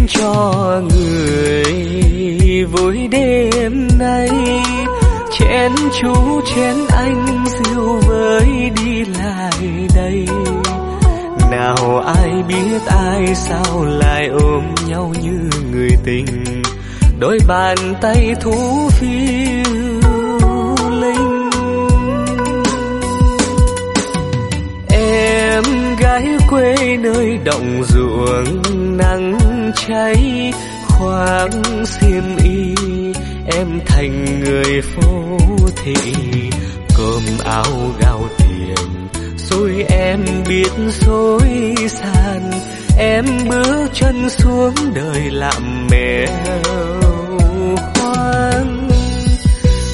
cho người vui đêm nay. Chén chú chén anh rượu với đi lại đây. Nào ai biết ai sao lại ôm nhau như người tình. Đôi bàn tay thú phiêu linh. Em gái quê nơi đồng ruộng nắng cháy, khoác xiêm y, em thành người phố thị. Cơm áo gạo tiền rồi em biết xối sàn. Em bước chân xuống đời làm mẹ hoang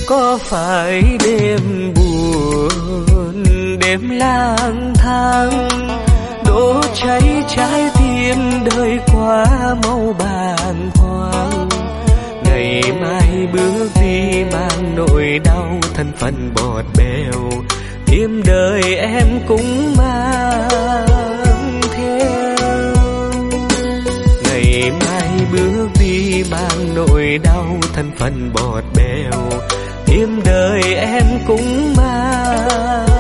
có phải đêm buồn, đêm lang thang? Đổ cháy trái tim đời qua màu bàn hoàng. Ngày mai bước đi mang nỗi đau thân phận bọt bèo tim đời em cũng mang theo. Ngày mai bước đi mang nỗi đau thân phận bọt bèo tim đời em cũng mang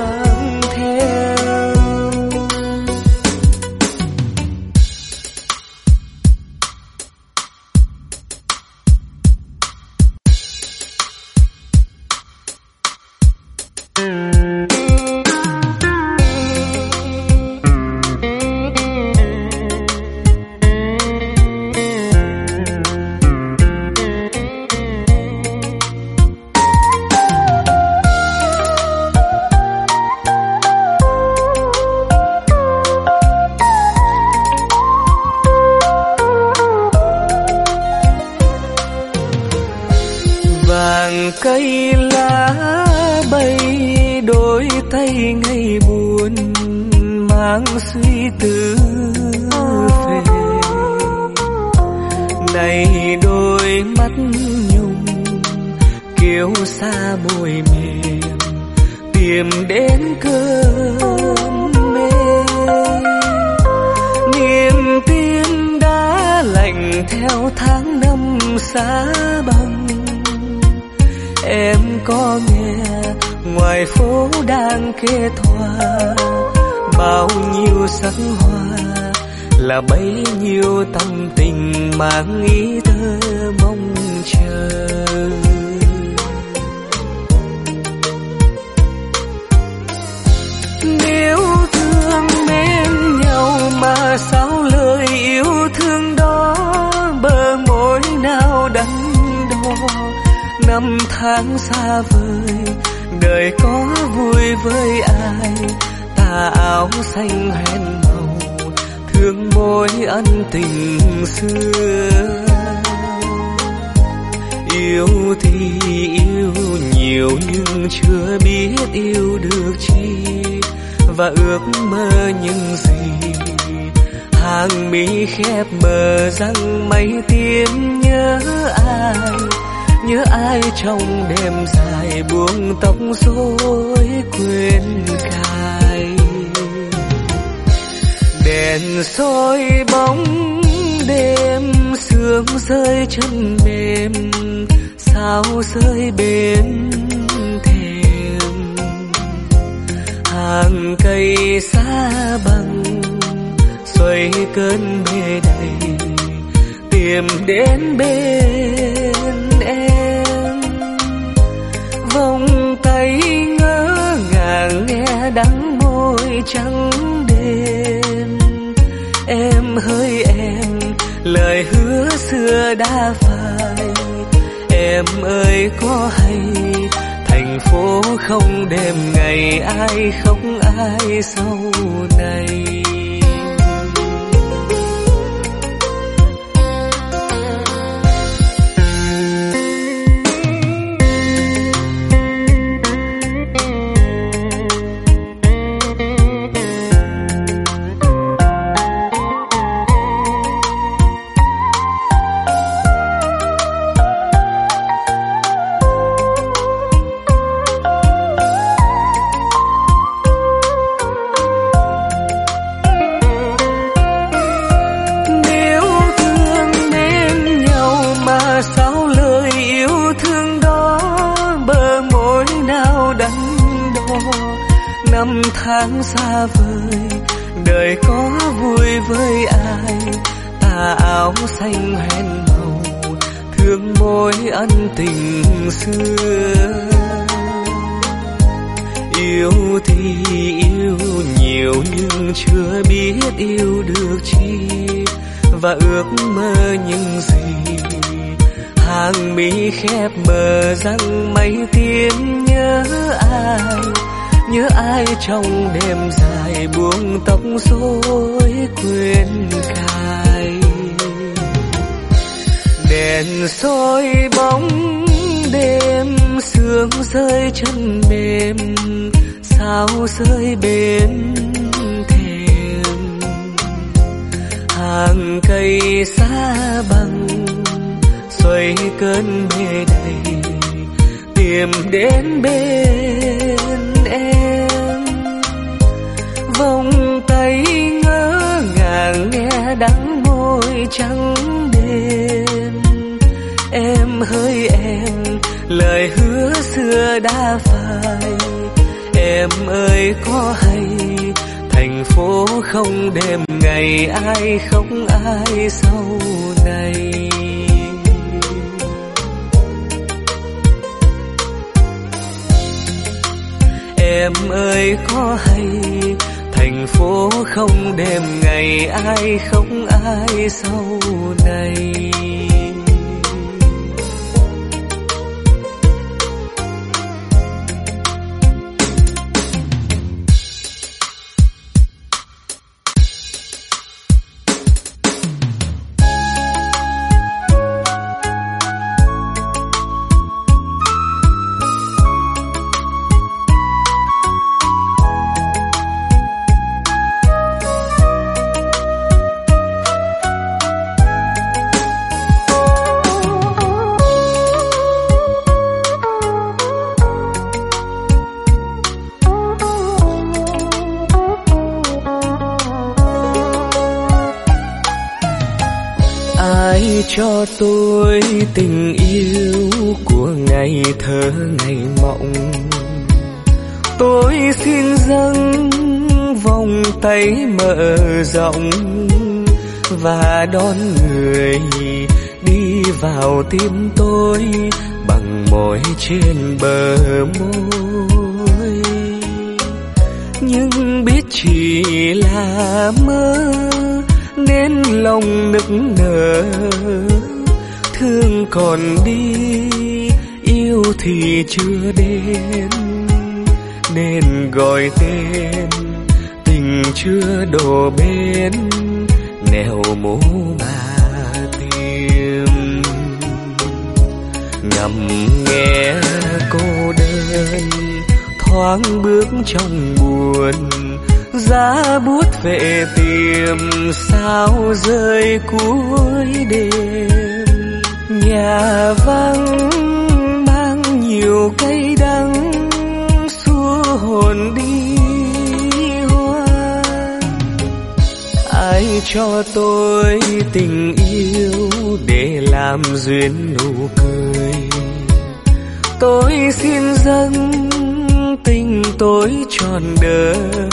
năm tháng xa vời, đời có vui với ai? Tà áo xanh hoen màu, thương mối ân tình xưa. Yêu thì yêu, nhiều nhưng chưa biết yêu được chi. Và ước mơ những gì? Hàng mi khép mờ răng mây tiếng nhớ ai? Nhớ ai trong đêm dài buông tóc rối quên cài. Đèn soi bóng đêm, sương rơi chân mềm, sao rơi bên thềm. Hàng cây xa bằng, xoay cơn mê đầy, tìm đến bên vòng tay ngỡ ngàng nghe đắng môi trắng đêm. Em hỡi em, lời hứa xưa đã phai. Em ơi, có hay, thành phố không đêm ngày ai không ai sau này? Khép mờ răng mấy tiếng nhớ ai nhớ ai trong đêm dài buông tóc rối quên cài đèn soi bóng đêm, sương rơi chân mềm, sao rơi bên thềm? Hàng cây xa bằng xoay cơn mê đầy, tìm đến bên em. Vòng tay ngỡ ngàng nghe đắng môi trắng đêm. Em hỡi em, lời hứa xưa đã phai. Em ơi, có hay, thành phố không đêm ngày ai không ai sau này? Em ơi có hay. Thành phố không đêm ngày ai không ai sau này. Vào tim tôi bằng môi trên bờ môi. Nhưng biết chỉ là mơ, nên lòng nức nở. Thương còn đi, yêu thì chưa đến. Nên gọi tên, tình chưa đổ bên nẻo mố mà thoáng bước trong buồn, giá bút về tìm sao rơi cuối đêm. Nhà vắng, mang nhiều cây đắng, xua hồn đi hoa. Ai cho tôi tình yêu để làm duyên nụ cười? Tôi xin dâng tôi trọn đời.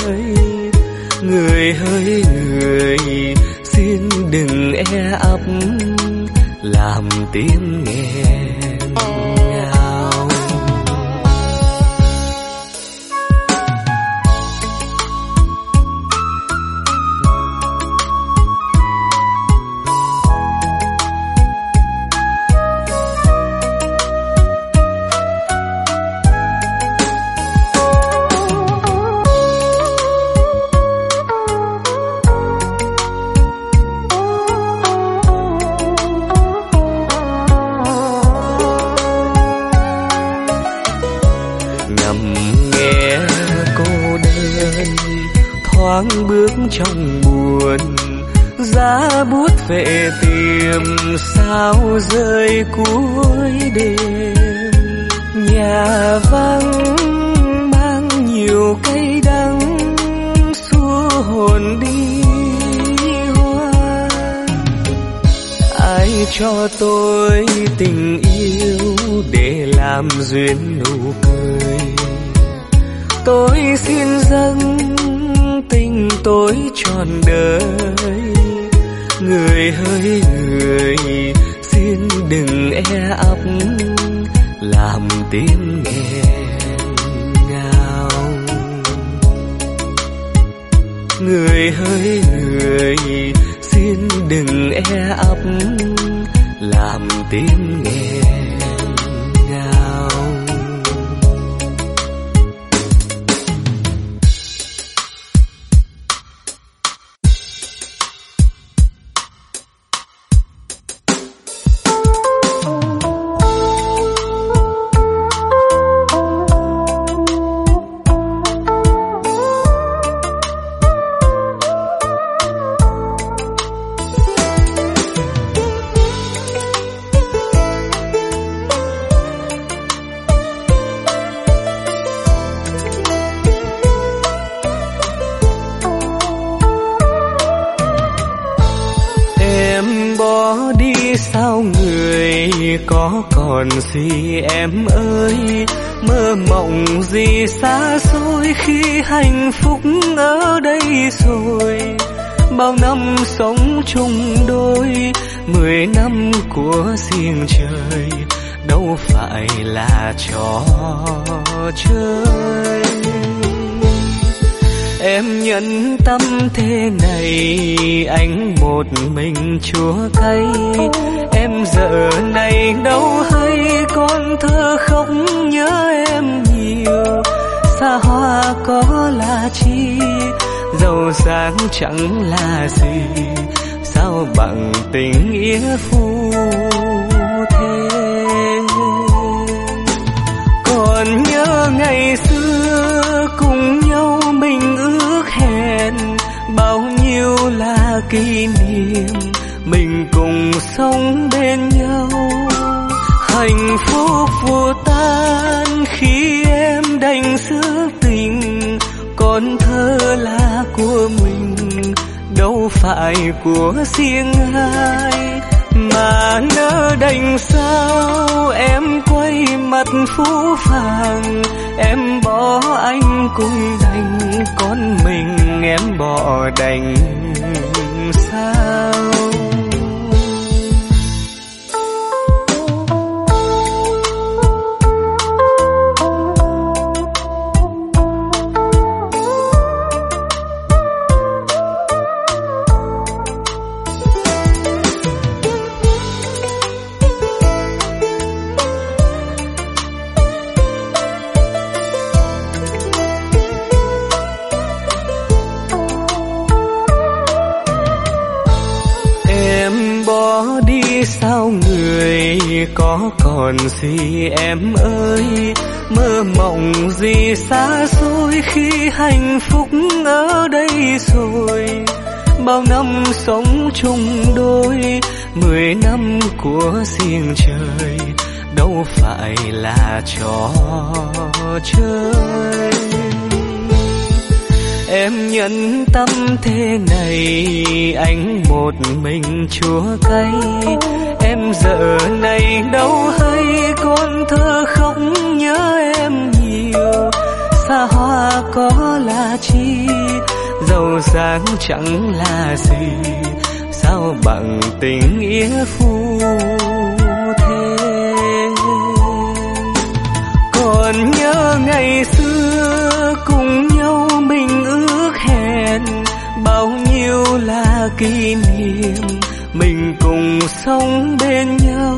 Người hỡi người xin đừng e ấp làm tiếng nghe. Về tìm sao rơi cuối đêm. Nhà vắng mang nhiều cây đắng, xua hồn đi hoa. Ai cho tôi tình yêu để làm duyên nụ cười? Tôi xin dâng tình tôi trọn đời người hỡi người. Xin đừng e ấp, làm tiếng nghẹn ngào. Người hỡi người, xin đừng e ấp, làm tiếng nghẹn một mình chúa cay em giờ này đâu hay, con thơ khóc nhớ em nhiều. Xa hoa có là chi, giàu sang chẳng là gì. Sao bằng tình nghĩa phu? Kỷ niệm, mình cùng sống bên nhau. Hạnh phúc vô tan khi em đành xứ tình. Con thơ là của mình, đâu phải của riêng ai. Mà nỡ đành sao, em quay mặt phú phàng. Em bỏ anh cũng đành, con mình em bỏ đành sao? Có còn gì em ơi? Mơ mộng gì xa xôi khi hạnh phúc ở đây rồi? Bao năm sống chung đôi, mười năm của riêng trời, đâu phải là trò chơi em nhận tâm thế này, anh một mình chúa cay em giờ này đâu hay, con thơ không nhớ em nhiều. Xa hoa có là chi, giàu sang chẳng là gì. Sao bằng tình nghĩa phu thế? Còn nhớ ngày xưa cùng là kỷ niệm. Mình cùng sống bên nhau.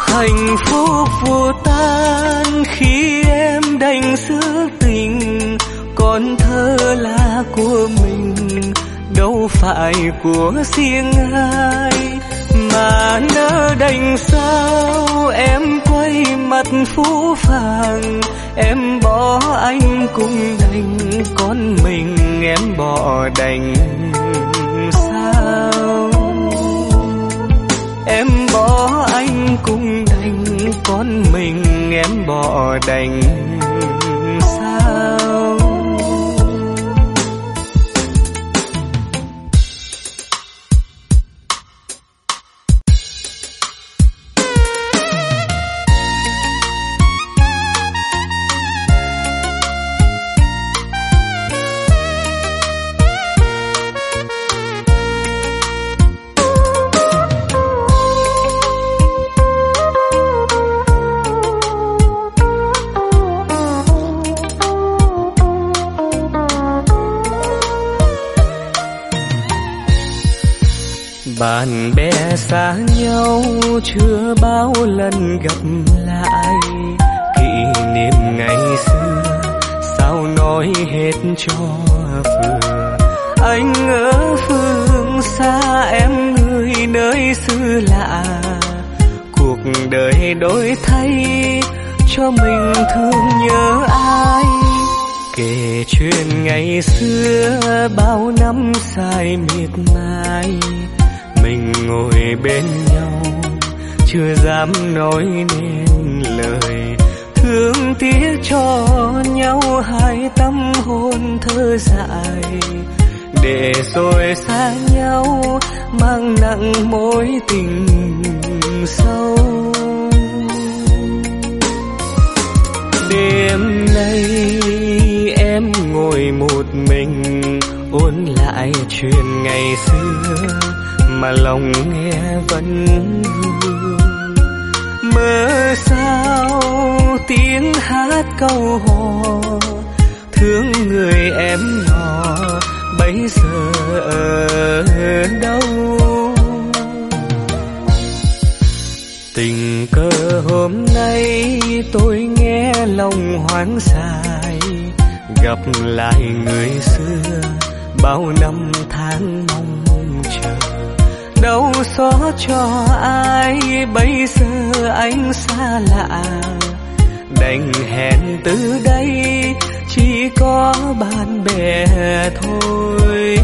Hạnh phúc vô tan khi em đành xưa tình. Con thơ là của mình, đâu phải của riêng ai mà nỡ đành sao em quay mặt phũ phàng, em bỏ anh cũng đành con mình em bỏ đành sao. Em bỏ anh cũng đành con mình em bỏ đành sao. Gặp lại kỷ niệm ngày xưa. Sao nói hết cho vừa? Anh ở phương xa em người nơi xứ lạ. Cuộc đời đổi thay cho mình thương nhớ ai? Kể chuyện ngày xưa bao năm dài miệt mài, mình ngồi bên nhau chưa dám nói nên lời. Thương tiếc cho nhau hai tâm hồn thơ dại để rồi xa nhau, mang nặng mối tình sâu. Đêm nay em ngồi một mình ôn lại chuyện ngày xưa, mà lòng nghe vẫn vương mơ sao tiếng hát câu hò. Thương người em nhỏ, bây giờ ở đâu? Tình cờ hôm nay tôi nghe lòng hoang dài gặp lại người xưa bao năm tháng mong đâu xót cho ai, bây giờ anh xa lạ. Đành hẹn từ đây, chỉ có bạn bè thôi.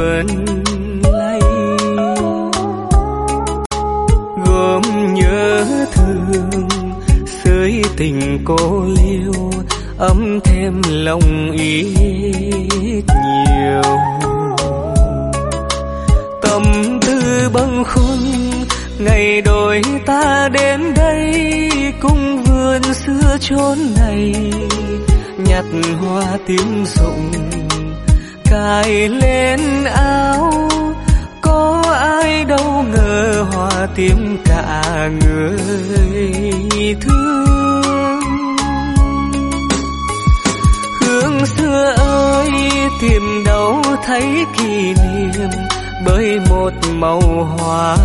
vườn lay. Gom nhớ thương sới tình cô liêu, ấm thêm lòng ít nhiều. Tâm tư bâng khuâng, ngày đôi ta đến đây, cùng vườn xưa chốn này, nhặt hoa tím rụng cài lên áo. Có ai đâu ngờ hoa tím cả người thương. Hương xưa ơi, tìm đâu thấy kỷ niệm bởi một màu hoa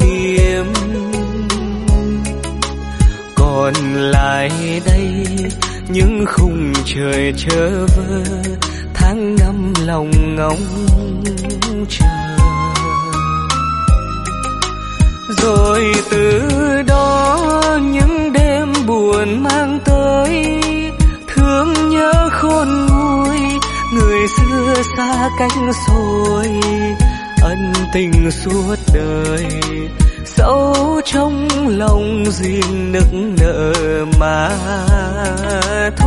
tím còn lại đây, những khung trời chớ vơ tháng năm lòng ngóng chờ. Rồi từ đó những đêm buồn mang tới, thương nhớ khôn nguôi, người xưa xa cánh xôi ân tình suốt đời. Sâu trong lòng riêng nức nở mà thôi.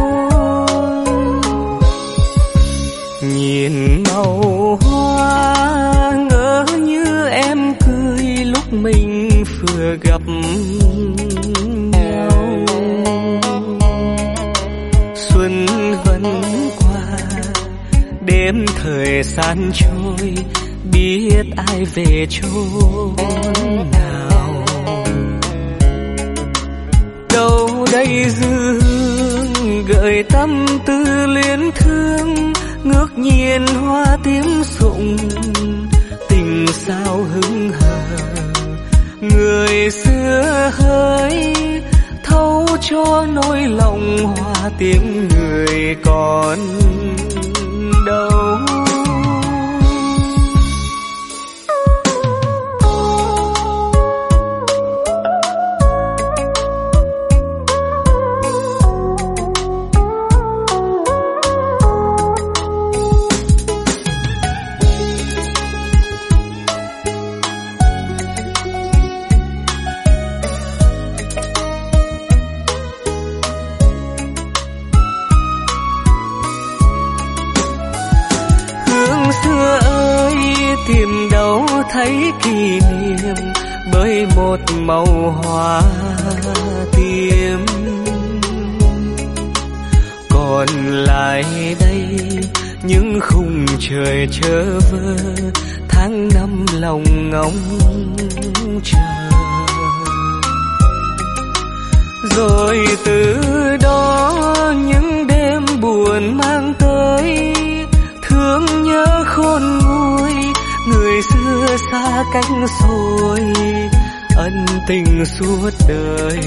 nhìn màu hoa ngỡ như em cười lúc mình vừa gặp nhau. Xuân vẫn qua, đêm thời gian trôi, biết ai về chốn nào. Đâu đây dư hương gợi tâm tư luyến thương ngước nhìn hoa tiếng sụng, tình sao hứng hờ. Người xưa hỡi thấu cho nỗi lòng hoa tiếng người còn đâu. chờ vơ, tháng năm lòng ngóng chờ. Rồi từ đó những đêm buồn mang tới, thương nhớ khôn nguôi, người xưa xa cánh rồi, ân tình suốt đời.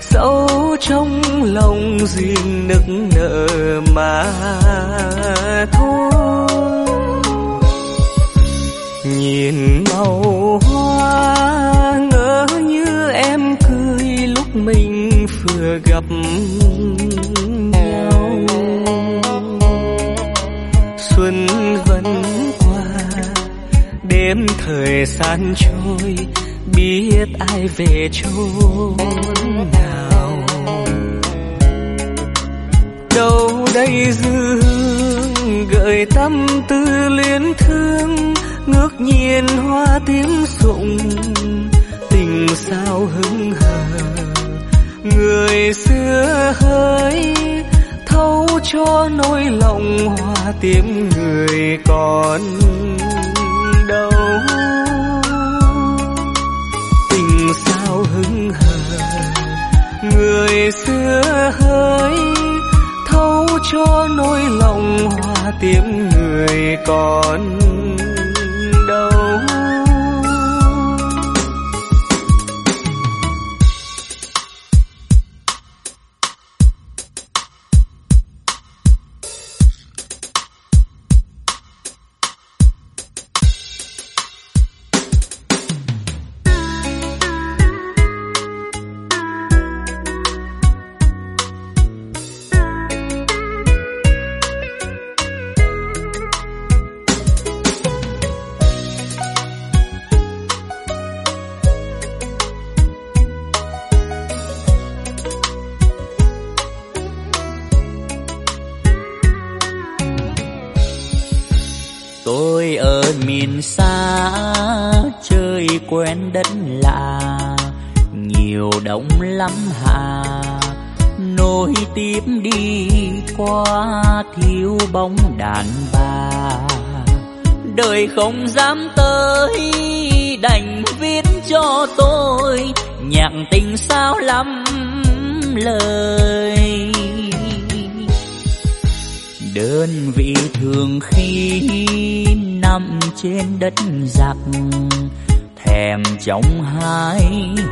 Sâu trong lòng duyên nức nở mà thôi nhìn màu hoa ngỡ như em cười lúc mình vừa gặp nhau. Xuân vẫn qua, đêm thời gian trôi, biết ai về chốn nào. Đâu đây dư gợi tâm tư luyến thương ngước nhìn hoa tiếng sụng, tình sao hững hờ. Người xưa hỡi thấu cho nỗi lòng hoa tiếng người còn đâu. Tình sao hững hờ. Người xưa hỡi thấu cho nỗi lòng hoa tiếng người còn không dám tới, đành viết cho tôi nhạc tình sao lắm lời. Đơn vị thường khi nằm trên đất giặc, thèm trong hai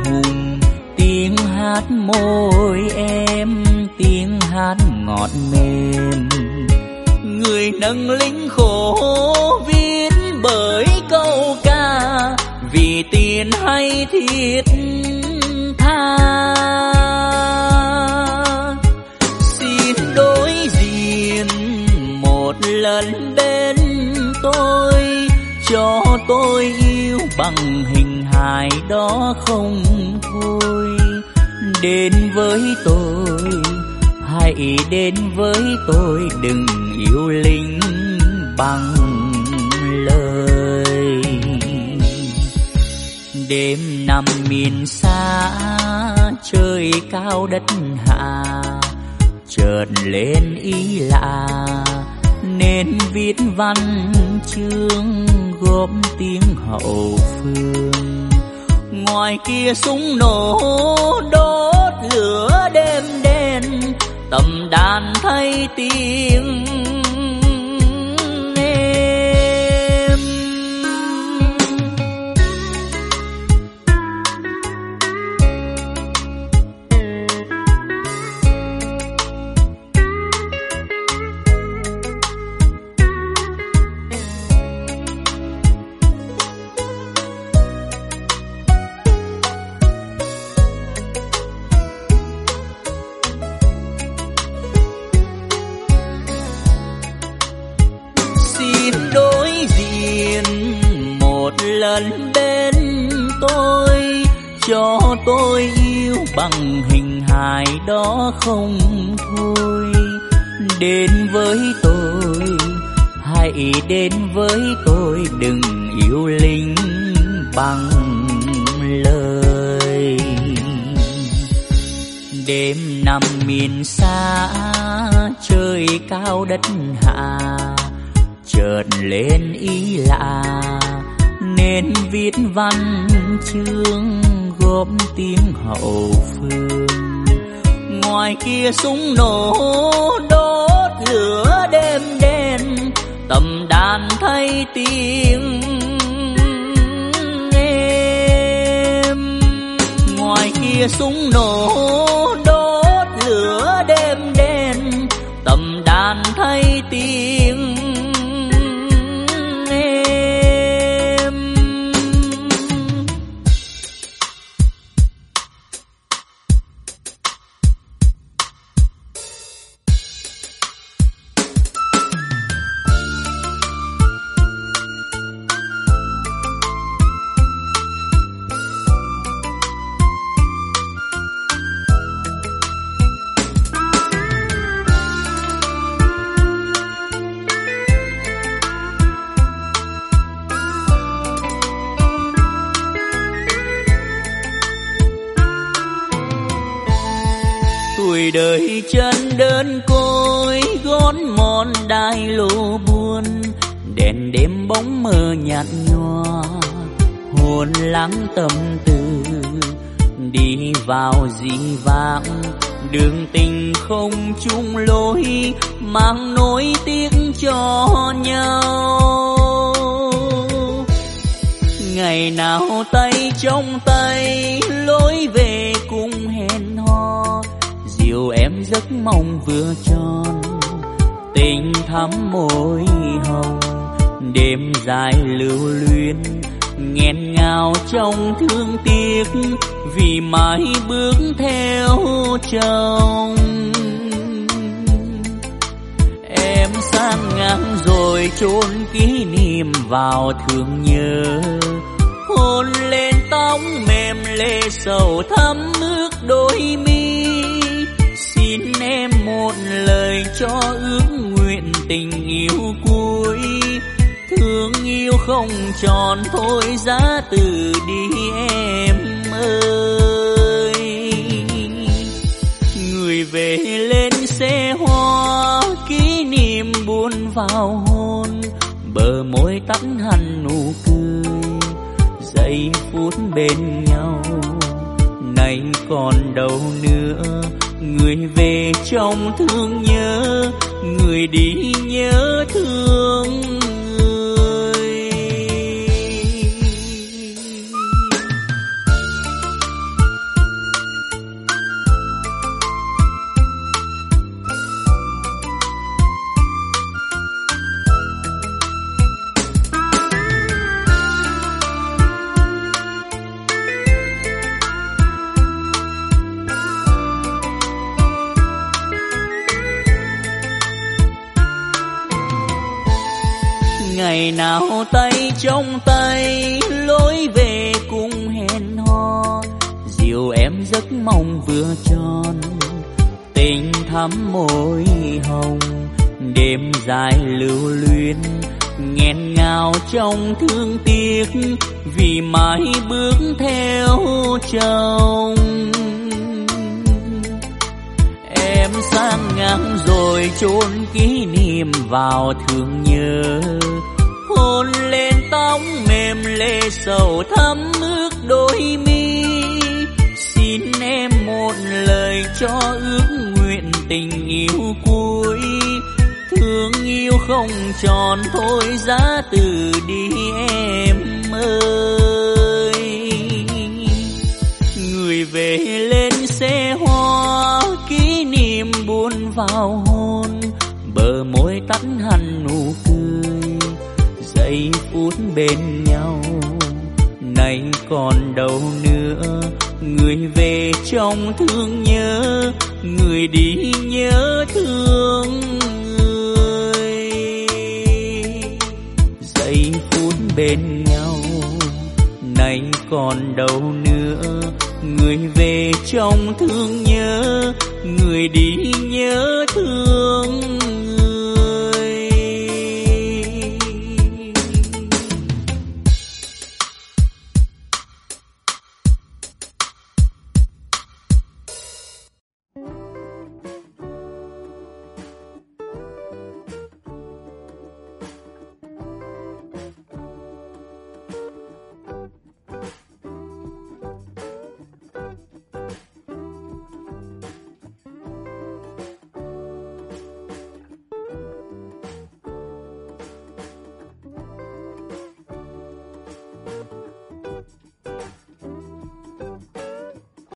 hùng, tiếng hát môi em, tiếng hát ngọt mềm. Người nâng lính khổ vì hay thiết tha. Xin đối diện một lần bên tôi, cho tôi yêu bằng hình hài đó không thôi. Đến với tôi, hãy đến với tôi, đừng yêu linh bằng lời đêm nằm miền xa, trời cao đất hạ, chợt lên ý lạ, nên viết văn chương góp tiếng hậu phương. Ngoài kia súng nổ, đốt lửa đêm đen, tầm đàn thay tiếng đó không thôi. Đến với tôi, hãy đến với tôi, đừng yêu linh bằng lời. Đêm nằm miền xa, trời cao đất hạ, chợt lên ý lạ, nên viết văn chương góp tiếng hậu phương ngoài kia súng nổ, đốt lửa đêm đen. Tầm đàn thay tiếng em ngoài kia súng nổ trong tay, lối về cùng hẹn hò. Dìu em giấc mong vừa tròn, tình thắm môi hồng. Đêm dài lưu luyến, nghẹn ngào trong thương tiếc, vì mãi bước theo chồng. Em sang ngang rồi chôn kỷ niệm vào thương nhớ hôn lên tóc mềm lệ sầu thắm nước đôi mi. Xin em một lời cho ước nguyện tình yêu cuối. Thương yêu không tròn thôi, giá từ đi em ơi. Người về lên xe hoa, kỷ niệm buồn vào hôn bờ môi tắt hẳn nụ cười giây phút bên nhau. Nay còn đâu nữa, người về trong thương nhớ, người đi nhớ thương. Nào tay trong tay, lối về cùng hẹn hò. Dìu em giấc mong vừa tròn, tình thắm môi hồng. Đêm dài lưu luyến, nghẹn ngào trong thương tiếc, vì mãi bước theo chồng. Em sang ngang rồi chôn kỷ niệm vào thương nhớ hôn lên tóc mềm lệ sầu thắm ước đôi mi. Xin em một lời cho ước nguyện tình yêu cuối. Thương yêu không tròn thôi, giá từ đi em ơi. Người về lên xe hoa, kỷ niệm buồn vào hôn bờ môi tắt hằn nụ bên nhau. Nay còn đâu nữa, người về trong thương nhớ, người đi nhớ thương người. Giây phút bên nhau, nay còn đâu nữa, người về trong thương nhớ, người đi nhớ thương